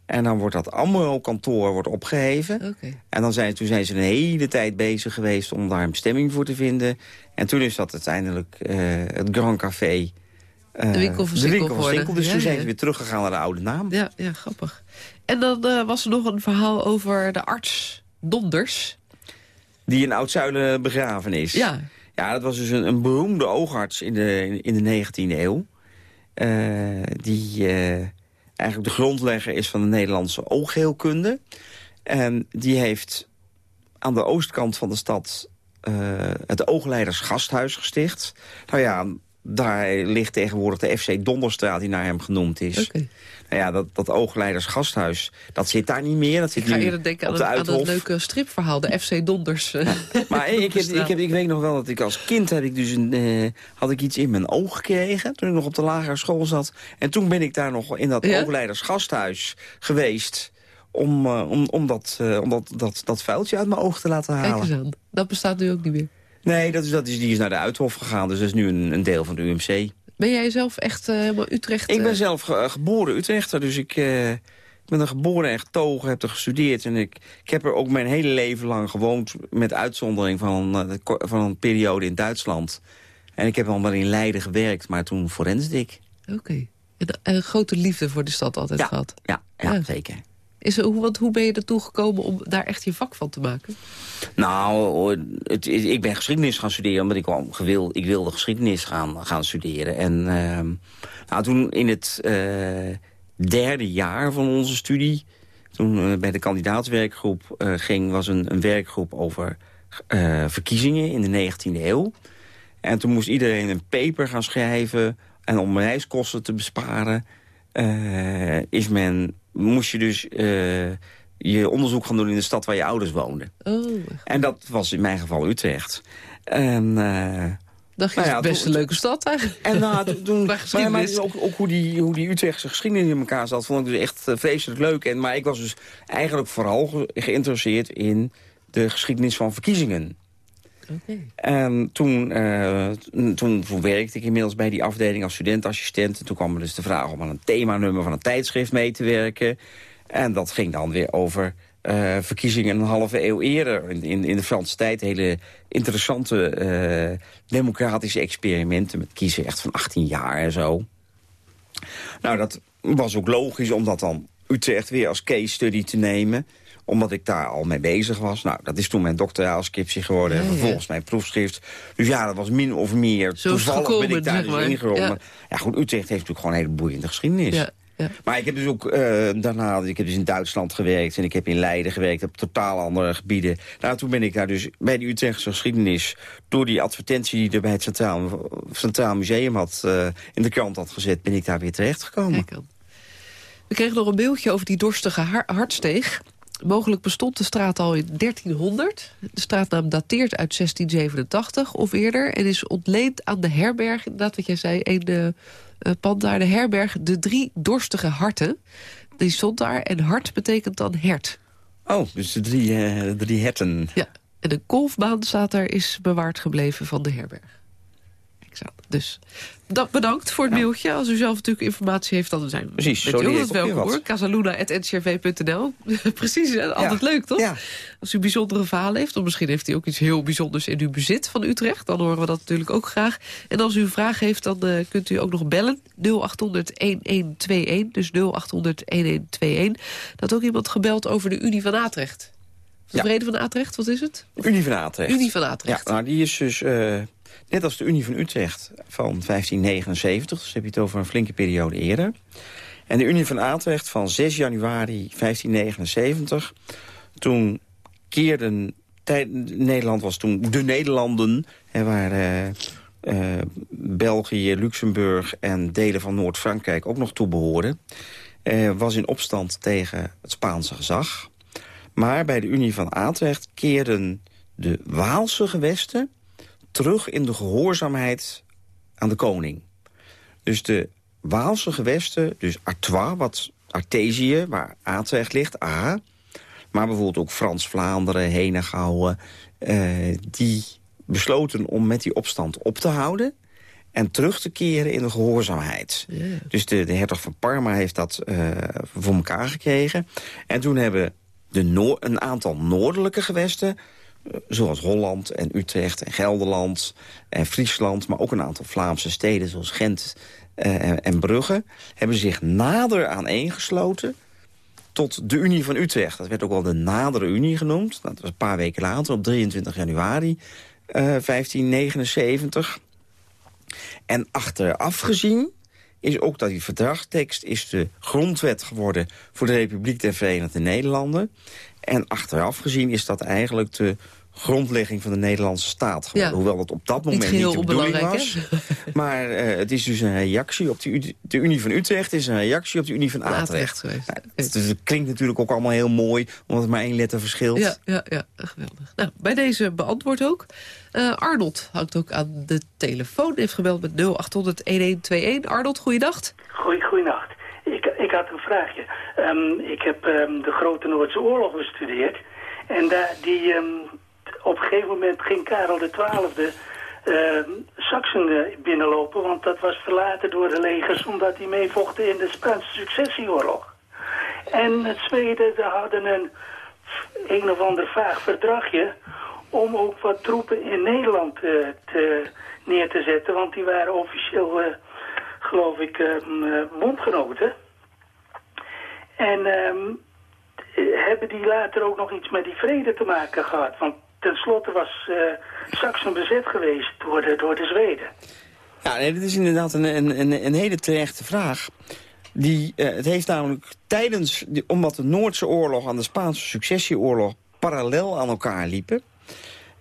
En dan wordt dat Amro-kantoor wordt opgeheven. Okay. En dan zijn, toen zijn ze een hele tijd bezig geweest om daar een bestemming voor te vinden. En toen is dat uiteindelijk uh, het Grand Café. Uh, de winkel van Sinkel. Dus ja, toen zijn ze weer teruggegaan naar de oude naam. Ja, ja grappig. En dan uh, was er nog een verhaal over de arts Donders. Die in Oud-Zuilen begraven is. Ja. Ja, dat was dus een, een beroemde oogarts in de, in de 19e eeuw. die eigenlijk de grondlegger is van de Nederlandse oogheelkunde. En die heeft aan de oostkant van de stad uh, het Oogleiders Gasthuis gesticht. Nou ja, daar ligt tegenwoordig de FC Donderstraat die naar hem genoemd is. Okay. Nou ja, dat, dat Oogleiders Gasthuis, dat zit daar niet meer. Dat zit ik ga eerder denken aan, de aan leuke stripverhaal, de FC Donders. Ja. Maar ik, heb, ik, heb, ik weet nog wel dat ik als kind heb ik dus een, uh, had ik iets in mijn oog gekregen. Toen ik nog op de lagere school zat. En toen ben ik daar nog in dat Ja? Oogleiders Gasthuis geweest. Om, uh, om, om, dat, uh, om dat, dat, dat vuiltje uit mijn oog te laten Kijk halen. eens aan. Dat bestaat nu ook niet meer. Nee, dat is, dat is, die is naar de Uithof gegaan. Dus dat is nu een, een deel van de UMC. Ben jij zelf echt uh, helemaal Utrecht? Ik ben uh, zelf ge geboren Utrechter, dus ik uh, ben er geboren en getogen, heb er gestudeerd. En ik, ik heb er ook mijn hele leven lang gewoond, met uitzondering van, van een periode in Duitsland. En ik heb wel in Leiden gewerkt, maar toen forensdik. Oké. Okay. En een grote liefde voor de stad altijd ja, gehad? Ja, ja, ja. zeker. Is hoe, hoe ben je ertoe gekomen om daar echt je vak van te maken? Nou, ik ben geschiedenis gaan studeren omdat ik, ik wilde geschiedenis gaan, gaan studeren. En uh, nou, toen in het uh, derde jaar van onze studie, toen uh, bij de kandidaatswerkgroep uh, ging, was een, een werkgroep over verkiezingen in de 19e eeuw. En toen moest iedereen een paper gaan schrijven en om reiskosten te besparen, is men, moest je dus uh, je onderzoek gaan doen in de stad waar je ouders woonden. Oh, en dat was in mijn geval Utrecht. En, uh, Dacht je, nou ja, best een leuke stad eigenlijk. En nou, toen, maar, maar ook, ook hoe, die, hoe die Utrechtse geschiedenis in elkaar zat, vond ik dus echt uh, vreselijk leuk. En, maar ik was dus eigenlijk vooral ge geïnteresseerd in de geschiedenis van verkiezingen. En toen, uh, toen, werkte ik inmiddels bij die afdeling als studentassistent. En toen kwam er dus de vraag om aan een themanummer van een tijdschrift mee te werken. En dat ging dan weer over uh, verkiezingen een halve eeuw eerder. In, in, de Franse tijd hele interessante uh, democratische experimenten... met kiezen echt van 18 jaar en zo. Nou, dat was ook logisch om dat dan Utrecht weer als case study te nemen omdat ik daar al mee bezig was. Nou, dat is toen mijn doctoraalscriptie geworden. Ja, en vervolgens ja. mijn proefschrift. Dus ja, dat was min of meer Zo toevallig gekomen, ben ik daar dus ingerold. Ja. Ja, goed, Utrecht heeft natuurlijk gewoon een hele boeiende geschiedenis. Ja. Maar ik heb dus ook uh, daarna, ik heb dus in Duitsland gewerkt... en ik heb in Leiden gewerkt, op totaal andere gebieden. Nou, toen ben ik daar dus bij de Utrechtse geschiedenis... door die advertentie die er bij het Centraal, Centraal Museum had... Uh, in de krant had gezet, ben ik daar weer terechtgekomen. We kregen nog een beeldje over die dorstige hartsteeg. Mogelijk bestond de straat al in 1300. De straatnaam dateert uit 1687 of eerder... en is ontleend aan de herberg, inderdaad wat jij zei... een de, uh, pand daar, de herberg De Drie Dorstige Harten. Die stond daar en hart betekent dan hert. Oh, dus de drie, uh, drie herten. Ja, en een golfbaan staat daar, is bewaard gebleven van de herberg. Dus dat bedankt voor het mailtje. Als u zelf natuurlijk informatie heeft, dan zijn we Precies, bent u altijd welkom hoor. Casaluna.ncrv.nl Precies, altijd leuk toch? Ja. Als u bijzondere verhalen heeft, of misschien heeft u ook iets heel bijzonders in uw bezit van Utrecht, dan horen we dat natuurlijk ook graag. En als u een vraag heeft, dan uh, kunt u ook nog bellen. 0800-1121, dus 0800-1121. Dat ook iemand gebeld over de Unie van Atrecht. De ja. Vrede van Atrecht, wat is het? Unie van Atrecht. Unie van Atrecht. Ja, nou, die is dus... Uh Net als de Unie van Utrecht van 1579, dus heb je het over een flinke periode eerder. En de Unie van Atrecht van 6 januari 1579. Toen keerden... Nederland was toen de Nederlanden, hè, waar uh, uh, België, Luxemburg en delen van Noord-Frankrijk ook nog toe behoorden. Uh, was in opstand tegen het Spaanse gezag. Maar bij de Unie van Atrecht keerden de Waalse gewesten terug in de gehoorzaamheid aan de koning. Dus de Waalse gewesten, dus Artois, wat Artesië, waar Atrecht ligt, A... maar bijvoorbeeld ook Frans-Vlaanderen, Henegouwen... Uh, die besloten om met die opstand op te houden en terug te keren in de gehoorzaamheid. Dus de, de hertog van Parma heeft dat uh, voor elkaar gekregen. En toen hebben de Noor een aantal noordelijke gewesten zoals Holland en Utrecht en Gelderland en Friesland... maar ook een aantal Vlaamse steden zoals Gent uh, en Brugge... hebben zich nader aaneengesloten tot de Unie van Utrecht. Dat werd ook wel de nadere Unie genoemd. Dat was een paar weken later, op 23 januari uh, 1579. En achteraf gezien is ook dat die verdragstekst is de grondwet geworden... voor de Republiek der Verenigde Nederlanden. En achteraf gezien is dat eigenlijk de grondlegging van de Nederlandse staat geworden. Hoewel dat op dat moment niet, niet de bedoeling was. maar uh, het is dus een reactie op de, de Unie van Utrecht... is een reactie op de Unie van Atrecht. Ja, dus het klinkt natuurlijk ook allemaal heel mooi... omdat het maar één letter verschilt. Ja, ja, ja geweldig. Nou, bij deze beantwoord ook. Uh, Arnold hangt ook aan de telefoon. Heeft gebeld met 0800-1121. Arnold, goeiedag. Goeie, goeienacht. Ik, ik had een vraagje. Um, ik heb um, de Grote Noordse Oorlog bestudeerd. En daar, die, um, op een gegeven moment ging Karel XII uh, Saxen binnenlopen. Want dat was verlaten door de legers omdat die meevochten in de Spaanse successieoorlog. En het Zweden hadden een een of ander vaag verdragje om ook wat troepen in Nederland uh, te, neer te zetten. Want die waren officieel, uh, geloof ik, uh, bondgenoten. En um, hebben die later ook nog iets met die vrede te maken gehad? Want ten slotte was uh, Saxen bezet geweest door de, door de Zweden. Ja, nee, dat is inderdaad een, een, een hele terechte vraag. Die, het heeft namelijk tijdens, omdat de Noordse oorlog en de Spaanse successieoorlog parallel aan elkaar liepen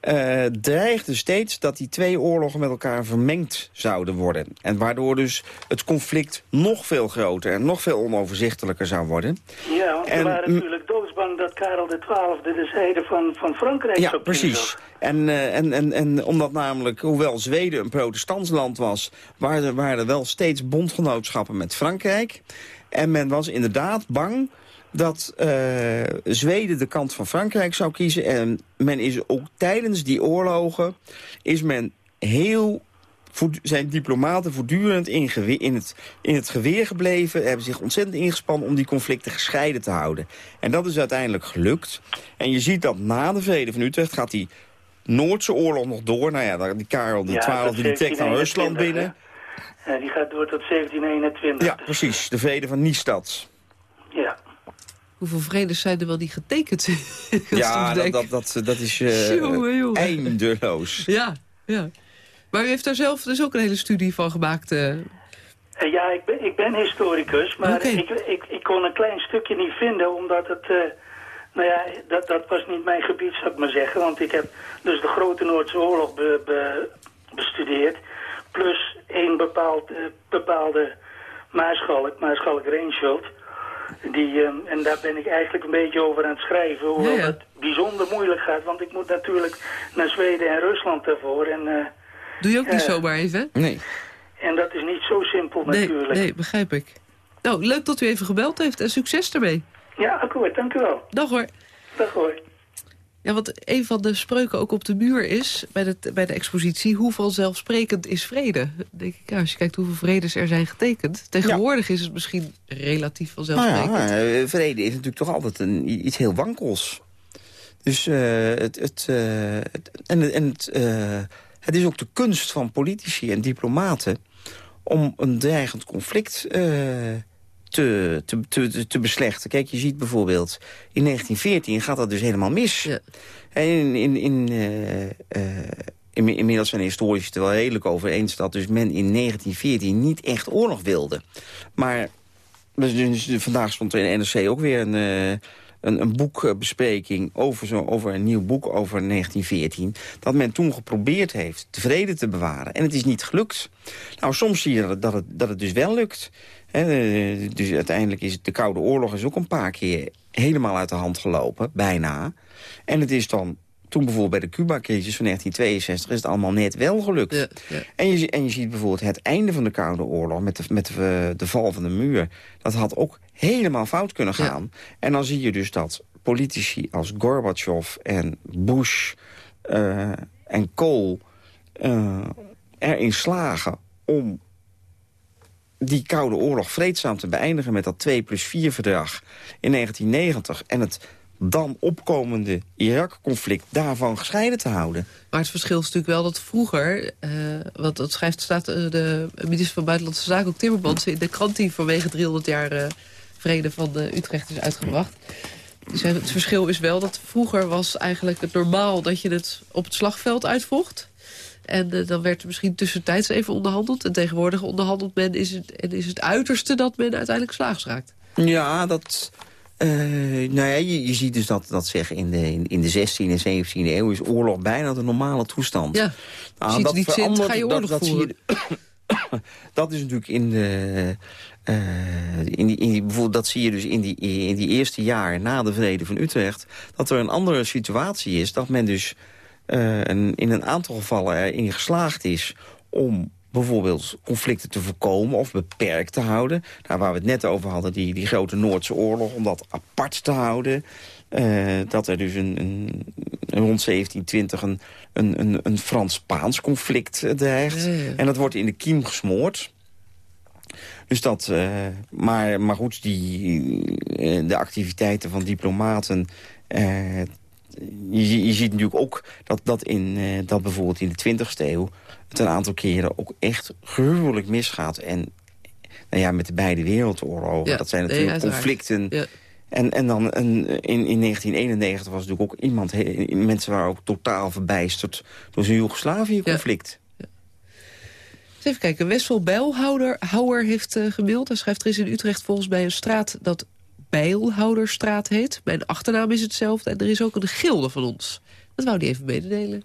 uh, dreigde steeds dat die twee oorlogen met elkaar vermengd zouden worden. En waardoor dus het conflict nog veel groter en nog veel onoverzichtelijker zou worden. Ja, want en, waren natuurlijk doodsbang dat Karel XII de zijde van, van Frankrijk ja, zou precies. En, uh, en, en, en omdat namelijk, hoewel Zweden een protestants land was... waren waren er wel steeds bondgenootschappen met Frankrijk. En men was inderdaad bang dat uh, Zweden de kant van Frankrijk zou kiezen. En men is ook tijdens die oorlogen is men heel zijn diplomaten voortdurend in, in, het, in het geweer gebleven... hebben zich ontzettend ingespannen om die conflicten gescheiden te houden. En dat is uiteindelijk gelukt. En je ziet dat na de vrede van Utrecht gaat die Noordse oorlog nog door. Nou ja, die Karel de ja, die trekt naar Rusland binnen. Ja, die gaat door tot 1721. Ja, precies. De vrede van Niestad. Ja. Hoeveel vredes zijn er wel die getekend zijn? ja, dat, dat, dat, dat, is uh, eindeloos. Ja, ja. Maar u heeft daar zelf dus ook een hele studie van gemaakt... Uh... Eh, ja, ik ben, ik ben historicus, maar ik, ik, ik kon een klein stukje niet vinden, omdat het... eh, nou ja, dat, dat was niet mijn gebied, zou ik maar zeggen. Want ik heb dus de Grote Noordse Oorlog be- be- bestudeerd. Plus één bepaald, eh, bepaalde maarschalk, maarschalk Reinschuld. Die, eh, en daar ben ik eigenlijk een beetje over aan het schrijven. Hoewel Ja, ja. het bijzonder moeilijk gaat, want ik moet natuurlijk naar Zweden en Rusland daarvoor. En, eh, Doe je ook niet Ja. zomaar even? hè? Nee. en dat is niet zo simpel Nee, natuurlijk. nee, begrijp ik. Nou, leuk dat u even gebeld heeft en succes ermee. Ja, akkoord, dank u wel. Dag hoor. Dag hoor. Ja, want een van de spreuken ook op de muur is bij de, bij de expositie... hoe vanzelfsprekend is vrede? Dan denk ik, ja, als je kijkt hoeveel vredes er zijn getekend... tegenwoordig is het misschien relatief Nou vanzelfsprekend. ja, eh, vrede is natuurlijk toch altijd een, iets heel wankels. Dus eh, het, het, eh, het- en, en het, eh, het is ook de kunst van politici en diplomaten... om een dreigend conflict eh, te, te, te, te beslechten. Kijk, je ziet bijvoorbeeld... in 1914 gaat dat dus helemaal mis. Ja. En in, in, in, eh, eh, in- inmiddels zijn historici het er wel redelijk over eens... dat dus men in 1914 niet echt oorlog wilde. Maar dus, dus vandaag stond er in de NRC ook weer een, eh, een, een boekbespreking over, zo, over een nieuw boek over 1914. Dat men toen geprobeerd heeft de vrede te bewaren. En het is niet gelukt. Nou, soms zie je dat het, dat het, dat het dus wel lukt. Eh, dus uiteindelijk is de Koude Oorlog is ook een paar keer helemaal uit de hand gelopen. Bijna. En het is dan... Toen bijvoorbeeld bij de Cuba-crisis van 1962 is het allemaal net wel gelukt. Ja, ja. En, je, en je ziet bijvoorbeeld het einde van de Koude Oorlog... met de, met de, de val van de muur. Dat had ook helemaal fout kunnen Ja. gaan. En dan zie je dus dat politici als Gorbachev en Bush eh, en Kohl... eh, erin slagen om die Koude Oorlog vreedzaam te beëindigen... met dat 2 plus 4 verdrag in 1990... en het dan opkomende Irak-conflict daarvan gescheiden te houden. Maar het verschil is natuurlijk wel dat vroeger... eh want dat schrijft, staat eh, de minister van Buitenlandse Zaken... ook Timmermans in de krant die vanwege 300 jaar eh, vrede van Utrecht is uitgebracht. Dus het verschil is wel dat vroeger was eigenlijk het normaal... dat je het op het slagveld uitvocht. En eh, dan werd er misschien tussentijds even onderhandeld. En tegenwoordig onderhandelt men is het, en is het uiterste dat men uiteindelijk slaags raakt. Ja, dat... eh, nou ja, je, je ziet dus dat, dat zeg, in, de, in, de 16e en 17e eeuw is oorlog bijna de normale toestand. Ja, Nou, ziet het niet zin, ga je oorlog dat, dat, je- dat is natuurlijk in de... eh, in die, in die, bijvoorbeeld, dat zie je dus in die, in die eerste jaar na de vrede van Utrecht... dat er een andere situatie is. Dat men dus eh, in een aantal gevallen erin geslaagd is... om bijvoorbeeld conflicten te voorkomen of beperkt te houden. Nou, waar we het net over hadden, die, die grote Noordse oorlog... om dat apart te houden. Eh, dat er dus een, een, rond 1720 een, een, een, Frans-Spaans conflict eh, dreigt. En dat wordt in de kiem gesmoord. Dus dat, maar, maar goed, die, de activiteiten van diplomaten... je, zie- je ziet natuurlijk ook dat, dat, in, eh, dat bijvoorbeeld in de 20e eeuw... het een aantal keren ook echt gruwelijk misgaat. En nou ja, met de beide wereldoorlogen, Ja, dat zijn natuurlijk conflicten... Ja. En, en dan een, in, in 1991 was natuurlijk ook iemand... he- mensen waren ook totaal verbijsterd door zo'n Joegoslavië-conflict. Eens even kijken. Wessel Bijlhouder Houwer heeft gemaild. Hij schrijft, er is in Utrecht volgens mij een straat dat Bijlhouderstraat heet. Mijn achternaam is hetzelfde. En er is ook een gilde van ons. Dat wou hij even mededelen.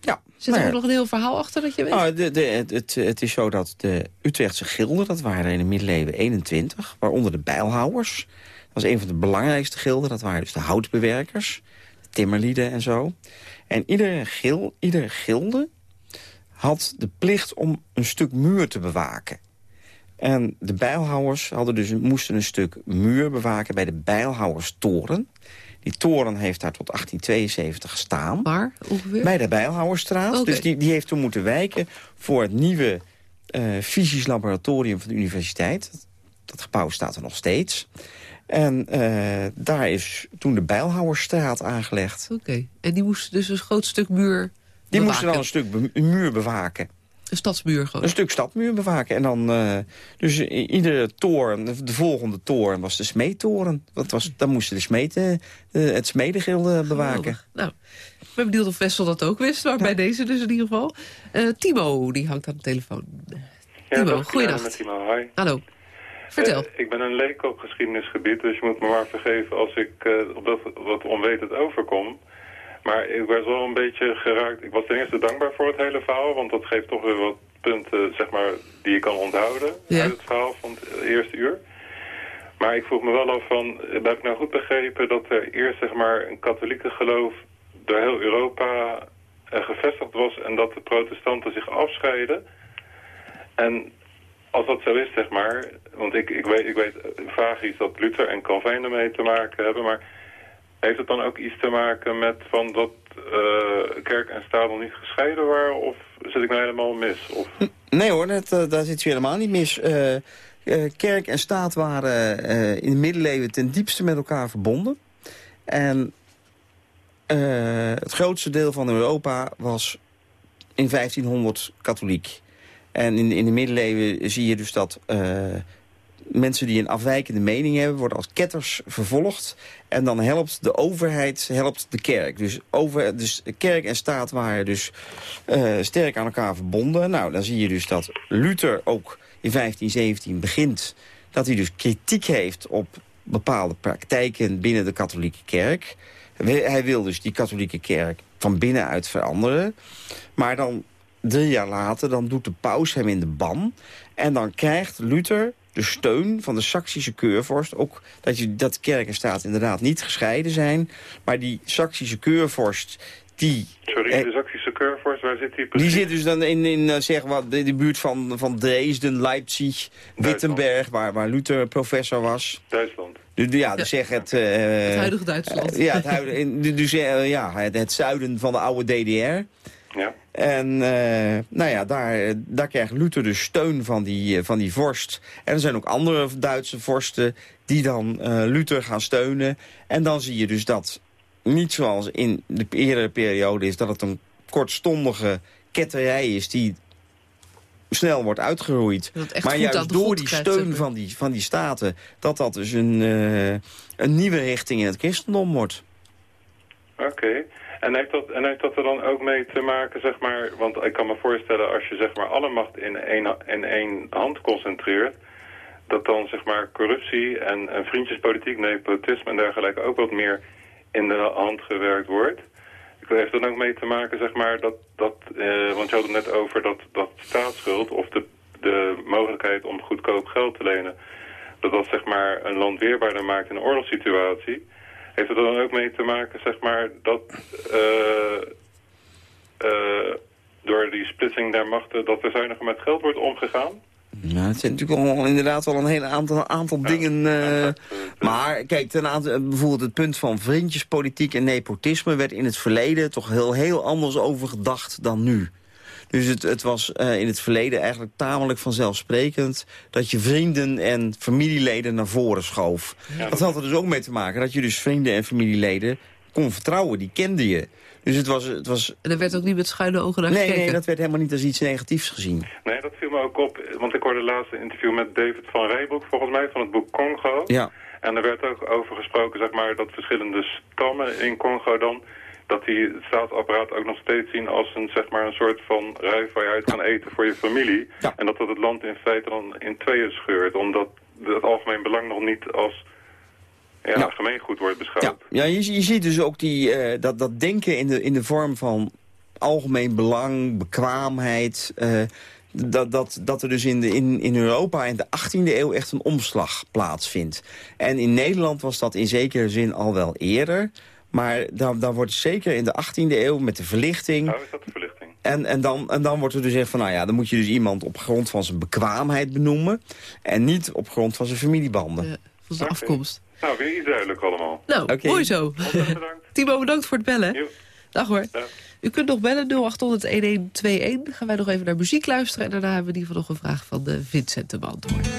Ja, Zit er ook nog een heel verhaal achter dat je weet? Nou, de, de, het, het, is zo dat de Utrechtse gilden, dat waren er in de middeleeuwen 21... waaronder de bijlhouwers. Dat was een van de belangrijkste gilden. Dat waren dus de houtbewerkers, de timmerlieden en zo. En iedere, gil, iedere gilde had de plicht om een stuk muur te bewaken. En de bijlhouwers hadden dus, moesten een stuk muur bewaken bij de bijlhouwerstoren. Die toren heeft daar tot 1872 gestaan. Waar ongeveer? Bij de Bijlhouwerstraat. Dus die, die heeft toen moeten wijken voor het nieuwe eh fysisch laboratorium van de universiteit. Dat, gebouw staat er nog steeds. En eh, daar is toen de Bijlhouwerstraat aangelegd. Oké. En die moest dus een groot stuk muur Die bewaken. moesten dan een stuk muur bewaken. Een stadsmuur gewoon. Een stuk stadmuur bewaken. En dan, eh, dus iedere toren, de, de volgende toren was de smeetoren. Dat was, dan moesten de smeden, eh, het smedengilde bewaken. Geweldig. Nou, ik ben benieuwd of Wessel dat ook wist. Maar bij deze dus in ieder geval. Eh, Timo, die hangt aan de telefoon. Timo, goeiedag. Met Timo, hi. Hallo. Vertel. Eh, ik ben een leek op geschiedenisgebied, dus je moet me maar vergeven als ik eh, op dat wat onwetend overkom. Maar ik werd wel een beetje geraakt. Ik was ten eerste dankbaar voor het hele verhaal, want dat geeft toch weer wat punten zeg maar, die je kan onthouden Ja. uit het verhaal van het eerste uur. Maar ik vroeg me wel af van, eh, heb ik nou goed begrepen dat er eerst zeg maar een katholieke geloof door heel Europa eh, gevestigd was en dat de protestanten zich afscheiden? En als dat zo is, zeg maar, want ik, ik weet, ik weet eh, vaag iets dat Luther en Calvijn ermee te maken hebben, maar heeft het dan ook iets te maken met van dat eh, kerk en staat nog niet gescheiden waren? Of zit ik nou helemaal mis? Of... Nee hoor, dat, eh, daar zit je helemaal niet mis. Eh, kerk en staat waren in de middeleeuwen ten diepste met elkaar verbonden. En het grootste deel van Europa was in 1500 katholiek. En in, in de middeleeuwen zie je dus dat mensen die een afwijkende mening hebben... worden als ketters vervolgd. En dan helpt de overheid helpt de kerk. Dus, over, dus kerk en staat waren dus eh, sterk aan elkaar verbonden. Nou, dan zie je dus dat Luther ook in 1517 begint... dat hij dus kritiek heeft op bepaalde praktijken binnen de katholieke kerk. Hij wil dus die katholieke kerk van binnenuit veranderen. Maar dan drie jaar later, dan doet de paus hem in de ban. En dan krijgt Luther de steun van de Saksische keurvorst. Ook dat, je, dat kerk en staat inderdaad niet gescheiden zijn. Maar die Saksische keurvorst, die... Sorry, eh, de Saksische keurvorst, waar zit die die precies? zit dus dan in, in eh, zeg wat, de, de buurt van, van Dresden, Leipzig, Wittenberg, waar, waar Luther professor was. Duitsland. Dus, ja, dus zeg het... eh, Het huidige Duitsland. ja, het, huidige, in- dus, ja het, het zuiden van de oude DDR. Ja. En eh, nou ja, daar, daar krijgt Luther dus steun van die, eh, van die vorst. En er zijn ook andere Duitse vorsten die dan eh, Luther gaan steunen. En dan zie je dus dat, niet zoals in de eerdere periode is... dat het een kortstondige ketterij is die snel wordt uitgeroeid. Maar juist de door die steun van die, van die staten... dat dat dus een, eh, een nieuwe richting in het christendom wordt. Oké. En, heeft dat, en heeft dat er dan ook mee te maken, zeg maar... want ik kan me voorstellen, als je zeg maar alle macht in één, in één hand concentreert... dat dan zeg maar corruptie en, en vriendjespolitiek, nepotisme en dergelijke... ook wat meer in de hand gewerkt wordt. Heeft dat ook mee te maken, zeg maar, dat... dat eh, want je had het net over dat, dat staatsschuld of de, de mogelijkheid om goedkoop geld te lenen... dat dat zeg maar een land weerbaarder maakt in een oorlogssituatie... Heeft het er dan ook mee te maken, zeg maar, dat eh, eh, door die splitsing der machten, dat er zuiniger met geld wordt omgegaan? Ja, het zijn natuurlijk al, inderdaad wel een hele aantal, aantal dingen. eh, maar kijk, ten aantal, bijvoorbeeld het punt van vriendjespolitiek en nepotisme... werd in het verleden toch heel, heel anders over gedacht dan nu. Dus het, het was eh, in het verleden eigenlijk tamelijk vanzelfsprekend... dat je vrienden en familieleden naar voren schoof. dat had er dus ook mee te maken dat je dus vrienden en familieleden kon vertrouwen. Die kende je. Dus het was... Het was En er werd ook niet met schuine ogen naar nee, gekeken. nee, dat werd helemaal niet als iets negatiefs gezien. Nee, dat viel me ook op, want ik hoorde laatst een interview met David van Rijbroek, volgens mij, van het boek Congo. Ja. En er werd ook over gesproken, zeg maar, dat verschillende stammen in Congo dan... dat die het staatsapparaat ook nog steeds zien als een, zeg maar, een soort van ruif waar je uit kan eten voor je familie. Ja. En dat dat het land in feite dan in tweeën scheurt, omdat het algemeen belang nog niet als ja, Ja. gemeengoed wordt beschouwd. Ja, ja je, je ziet dus ook die, eh, dat, dat denken in de, in de vorm van algemeen belang, bekwaamheid... eh, dat, dat, dat er dus in, de, in, in Europa in de 18e eeuw echt een omslag plaatsvindt. En in Nederland was dat in zekere zin al wel eerder... Maar dan, dan wordt zeker in de 18e eeuw met de verlichting... Nou, is dat de verlichting? En, en, dan, en dan wordt er dus echt van, nou ja, dan moet je dus iemand op grond van zijn bekwaamheid benoemen... en niet op grond van zijn familiebanden. Ja, van zijn afkomst. Nou, weer iets duidelijk allemaal. Nou, mooi zo. Bedankt. Timo, bedankt voor het bellen. Jo. Dag hoor. Dag. U kunt nog bellen 0800-1121. Gaan wij nog even naar muziek luisteren. En daarna hebben we in ieder geval nog een vraag van de Vincent te beantwoorden.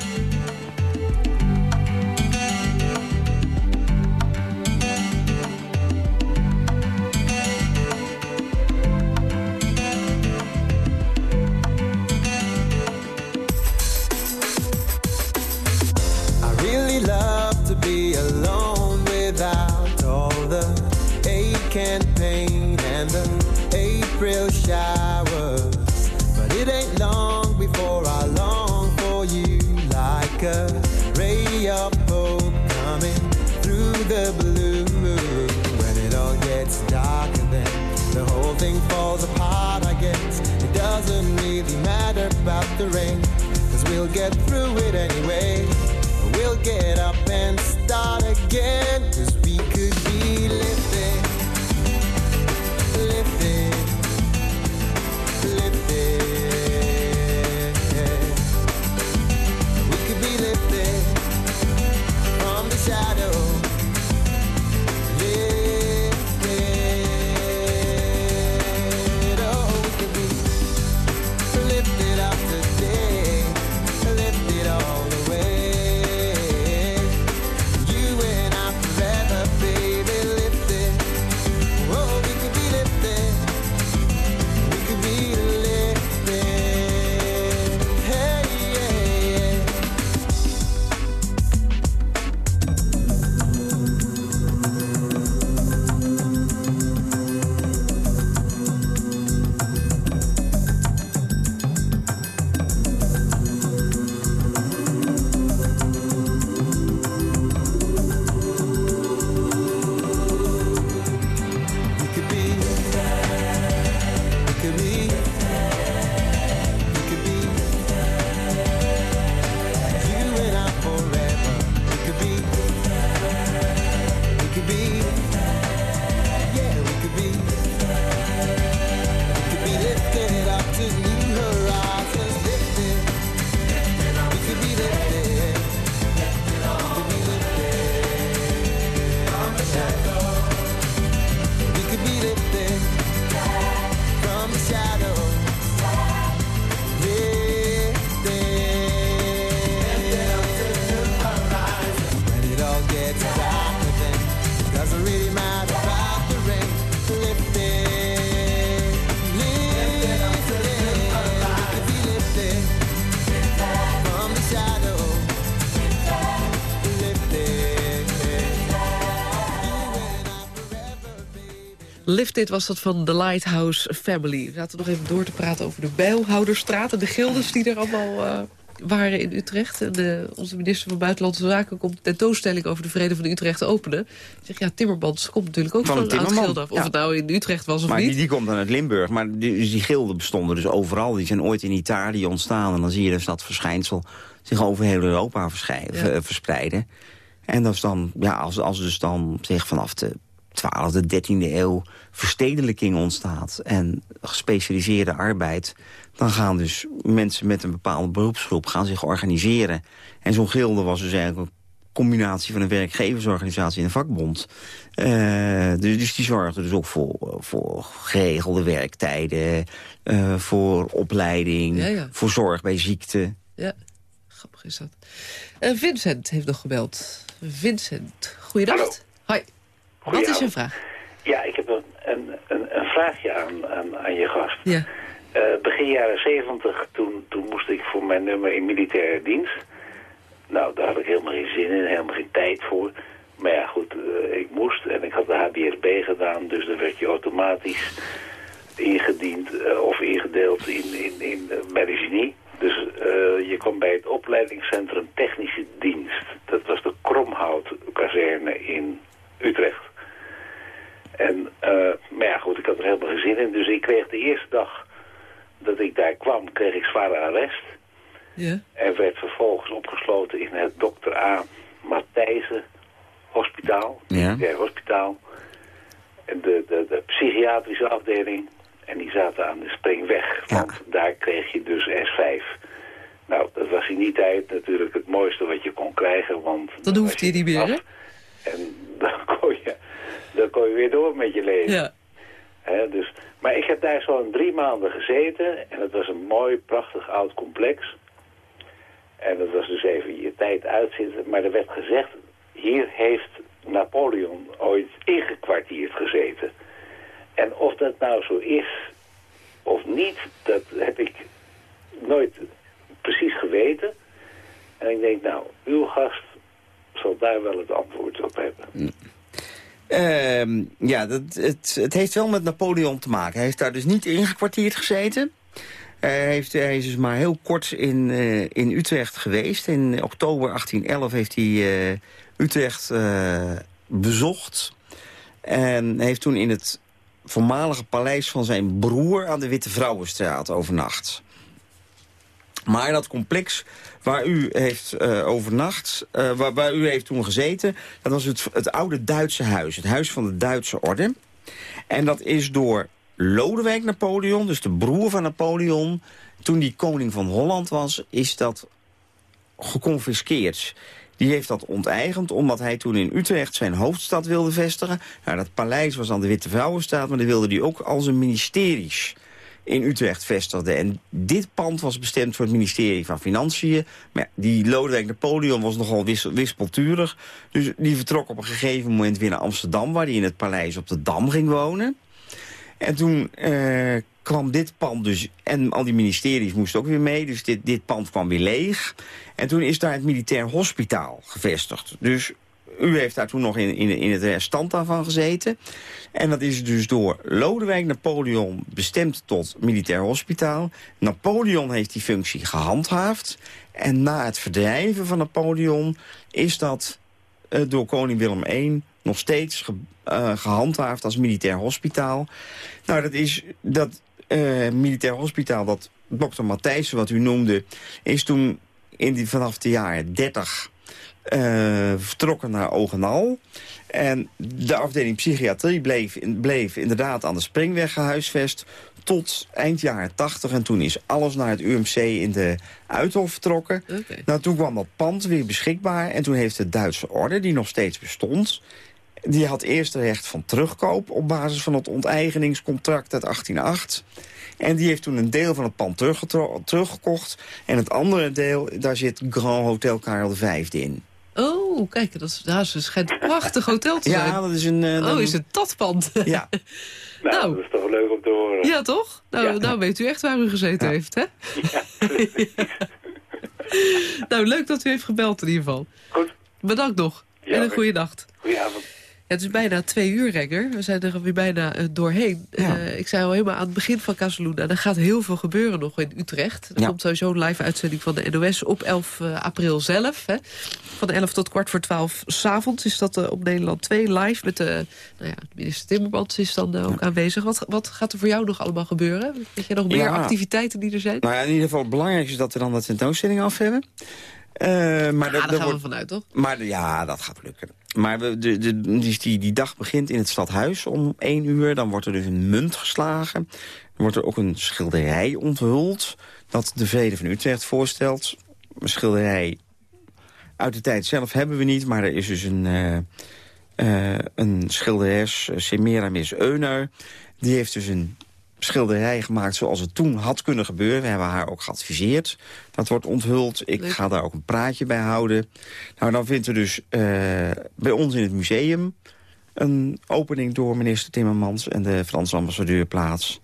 April showers. But it ain't long before I long for you like a ray of hope coming through the blue. When it all gets darker and then the whole thing falls apart, I guess it doesn't really matter about the rain. Cause we'll get through it anyway. We'll get up and start. Lifted was dat van The Lighthouse Family. We zaten nog even door te praten over de Bijlhouderstraat... en de gildes die er allemaal eh, waren in Utrecht. En de, onze minister van Buitenlandse Zaken komt de tentoonstelling... over de vrede van Utrecht openen. Ik zeg, ja, Timmermans komt natuurlijk ook Van van een gilde af. Of ja. het nou in Utrecht was of Maar niet. die, die komt dan uit Limburg. Maar die, dus die gilden bestonden dus overal. Die zijn ooit in Italië ontstaan. En dan zie je dus dat verschijnsel zich over heel Europa Ja. verspreiden. En dat is dan, ja, als, als dus dan zeg vanaf de 12e, 13e eeuw verstedelijking ontstaat... en gespecialiseerde arbeid... dan gaan dus mensen met een bepaalde beroepsgroep gaan zich organiseren. En zo'n gilde was dus eigenlijk een combinatie van een werkgeversorganisatie en een vakbond. Eh, dus, dus die zorgden dus ook voor, voor geregelde werktijden... eh, voor opleiding, Ja, ja. voor zorg bij ziekte. Ja, grappig is dat. En Vincent heeft nog gebeld. Vincent, goeiedag. Hallo. Wat is je vraag? Ja, ik heb een, een, een, een vraagje aan, aan, aan je gast. Ja. Eh, begin jaren zeventig, toen, toen moest ik voor mijn nummer in militaire dienst. Nou, daar had ik helemaal geen zin in, helemaal geen tijd voor. Maar ja, goed, eh, ik moest en ik had de HBSB gedaan, dus dan werd je automatisch ingediend eh, of ingedeeld in, in, in medicini. Dus je kwam bij het opleidingscentrum Technische Dienst. Dat was de Kromhout-kazerne in Utrecht. En, eh, maar ja, goed, ik had er helemaal geen zin in. Dus ik kreeg de eerste dag dat ik daar kwam, kreeg ik zware arrest. Ja. En werd vervolgens opgesloten in het Dr. A. Matthijssen hospitaal. Ja. Ja, hospitaal. En de, de, de psychiatrische afdeling. En die zaten aan de springweg. Want daar kreeg je dus S5. Nou, dat was in die tijd natuurlijk het mooiste wat je kon krijgen. Want Dan hoeft hij niet meer, hè? en dan kon je weer door met je leven. Ja. Dus, maar ik heb daar zo'n drie maanden gezeten. En het was een mooi, prachtig oud complex. En dat was dus even je tijd uitzitten. Maar er werd gezegd, hier heeft Napoleon ooit ingekwartierd gezeten. En of dat nou zo is of niet, dat heb ik nooit precies geweten. En ik denk, nou, uw gast zal daar wel het antwoord op hebben. Ehm, ja, dat, het, het heeft wel met Napoleon te maken. Hij heeft daar dus niet ingekwartierd gezeten. Hij, heeft, hij is dus maar heel kort in, eh, in Utrecht geweest. In oktober 1811 heeft hij eh, Utrecht eh, bezocht. En heeft toen in het voormalige paleis van zijn broer... aan de Witte Vrouwenstraat overnacht. Maar dat complex waar u heeft uh, overnacht, uh, waar, u heeft toen gezeten... dat was het, het oude Duitse huis, het huis van de Duitse orde. En dat is door Lodewijk Napoleon, dus de broer van Napoleon... toen die koning van Holland was, is dat geconfiskeerd. Die heeft dat onteigend omdat hij toen in Utrecht zijn hoofdstad wilde vestigen. Nou, dat paleis was aan de Witte Vrouwenstaat, maar dan wilde hij ook al zijn ministeries in Utrecht vestigde. En dit pand was bestemd voor het ministerie van Financiën. Maar die Lodewijk Napoleon was nogal wispelturig. Dus die vertrok op een gegeven moment weer naar Amsterdam... waar hij in het paleis op de Dam ging wonen. En toen eh, kwam dit pand dus... en al die ministeries moesten ook weer mee. Dus dit, dit pand kwam weer leeg. En toen is daar het militair hospitaal gevestigd. Dus u heeft daar toen nog in, in, in het restant daarvan gezeten. En dat is dus door Lodewijk Napoleon bestemd tot militair hospitaal. Napoleon heeft die functie gehandhaafd. En na het verdrijven van Napoleon is dat uh, door koning Willem I nog steeds ge, uh, gehandhaafd als militair hospitaal. Nou, dat is dat uh, militair hospitaal, dat dokter Matthijssen, wat u noemde... is toen in die, vanaf de jaren 30 uh, vertrokken naar Ogenal. En de afdeling psychiatrie bleef, bleef inderdaad aan de Springweg gehuisvest tot eind jaren 80. En toen is alles naar het UMC in de Uithof vertrokken. Okay. Nou, toen kwam dat pand weer beschikbaar. En toen heeft de Duitse orde, die nog steeds bestond... die had eerst recht van terugkoop op basis van het onteigeningscontract uit 1808... En die heeft toen een deel van het pand teruggekocht. En het andere deel, daar zit Grand Hotel Karel V in. Oh, kijk, dat, is, dat schijnt een prachtig hotel te zijn. Ja, dat is een... Uh, oh, is het dat pand? Ja. nou, nou, dat is toch leuk om te horen. Ja, toch? Nou, ja. nou weet u echt waar u gezeten ja. heeft, hè? Ja. nou, leuk dat u heeft gebeld in ieder geval. Goed. Bedankt nog. Ja, en een goede nacht. Goedenavond. Het is bijna twee uur, Renger. We zijn er weer bijna uh, doorheen. Ja. Uh, ik zei al helemaal aan het begin van Casaluna... er gaat heel veel gebeuren nog in Utrecht. Er ja. komt sowieso een live uitzending van de NOS op 11 uh, april zelf. Hè. Van 11 tot kwart voor 12 s'avonds is dat op Nederland 2 live. Met de, nou ja, minister Timmermans is dan ook aanwezig. Wat, wat gaat er voor jou nog allemaal gebeuren? Weet je nog meer activiteiten die er zijn? Nou ja, in ieder geval het belangrijkste is dat we dan de tentoonstelling af hebben. Uh, maar ja, daar gaan wordt, we vanuit, toch? Maar ja, dat gaat lukken. Maar de, die, die dag begint in het stadhuis om één uur. Dan wordt er dus een munt geslagen. Dan wordt er ook een schilderij onthuld... dat de Vrede van Utrecht voorstelt. Een schilderij uit de tijd zelf hebben we niet... maar er is dus een, uh, uh, een schilderes, Semiramis Euner... die heeft dus een schilderij gemaakt zoals het toen had kunnen gebeuren. We hebben haar ook geadviseerd. Dat wordt onthuld. Ik Leuk. ga daar ook een praatje bij houden. Nou, dan vindt er dus uh, bij ons in het museum... een opening door minister Timmermans en de Franse ambassadeur plaats.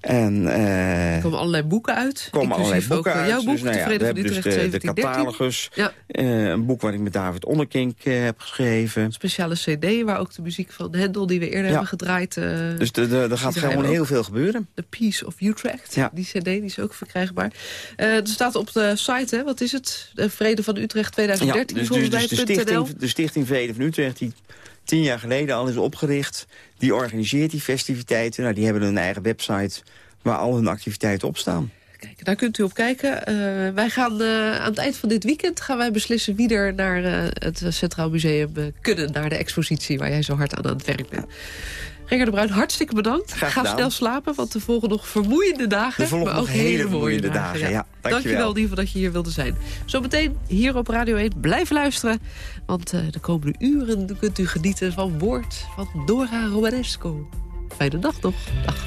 En, uh, er komen allerlei boeken uit. komen allerlei boeken uit. Jouw boek, dus, nou ja, we hebben dus de, de catalogus. Ja. Uh, een boek wat ik met David Onnekink uh, heb geschreven. Een speciale cd waar ook de muziek van Hendel die we eerder ja. hebben gedraaid. dus er gaat gewoon heel veel gebeuren. The Peace of Utrecht. Ja. Die cd die is ook verkrijgbaar. er staat op de site, hè, wat is het? De Vrede van Utrecht 2013. Ja, dus, dus, dus de, stichting, de Stichting Vrede van Utrecht... die tien jaar geleden al is opgericht. Die organiseert die festiviteiten. Nou, die hebben een eigen website waar al hun activiteiten op staan. Kijk, daar kunt u op kijken. Uh, wij gaan uh, aan het eind van dit weekend gaan wij beslissen wie er naar uh, het Centraal Museum kunnen. Naar de expositie waar jij zo hard aan aan het werk bent. Renger de Bruin, hartstikke bedankt. Graag Ga snel slapen, want er volgen nog vermoeiende dagen. Er volgen maar ook nog hele mooie vermoeiende dagen. dagen. Ja. Ja, dankjewel. ieder geval dat je hier wilde zijn. Zometeen hier op Radio 1. Blijf luisteren, want de komende uren kunt u genieten van woord van Dora Romanesco. Fijne dag nog. Dag.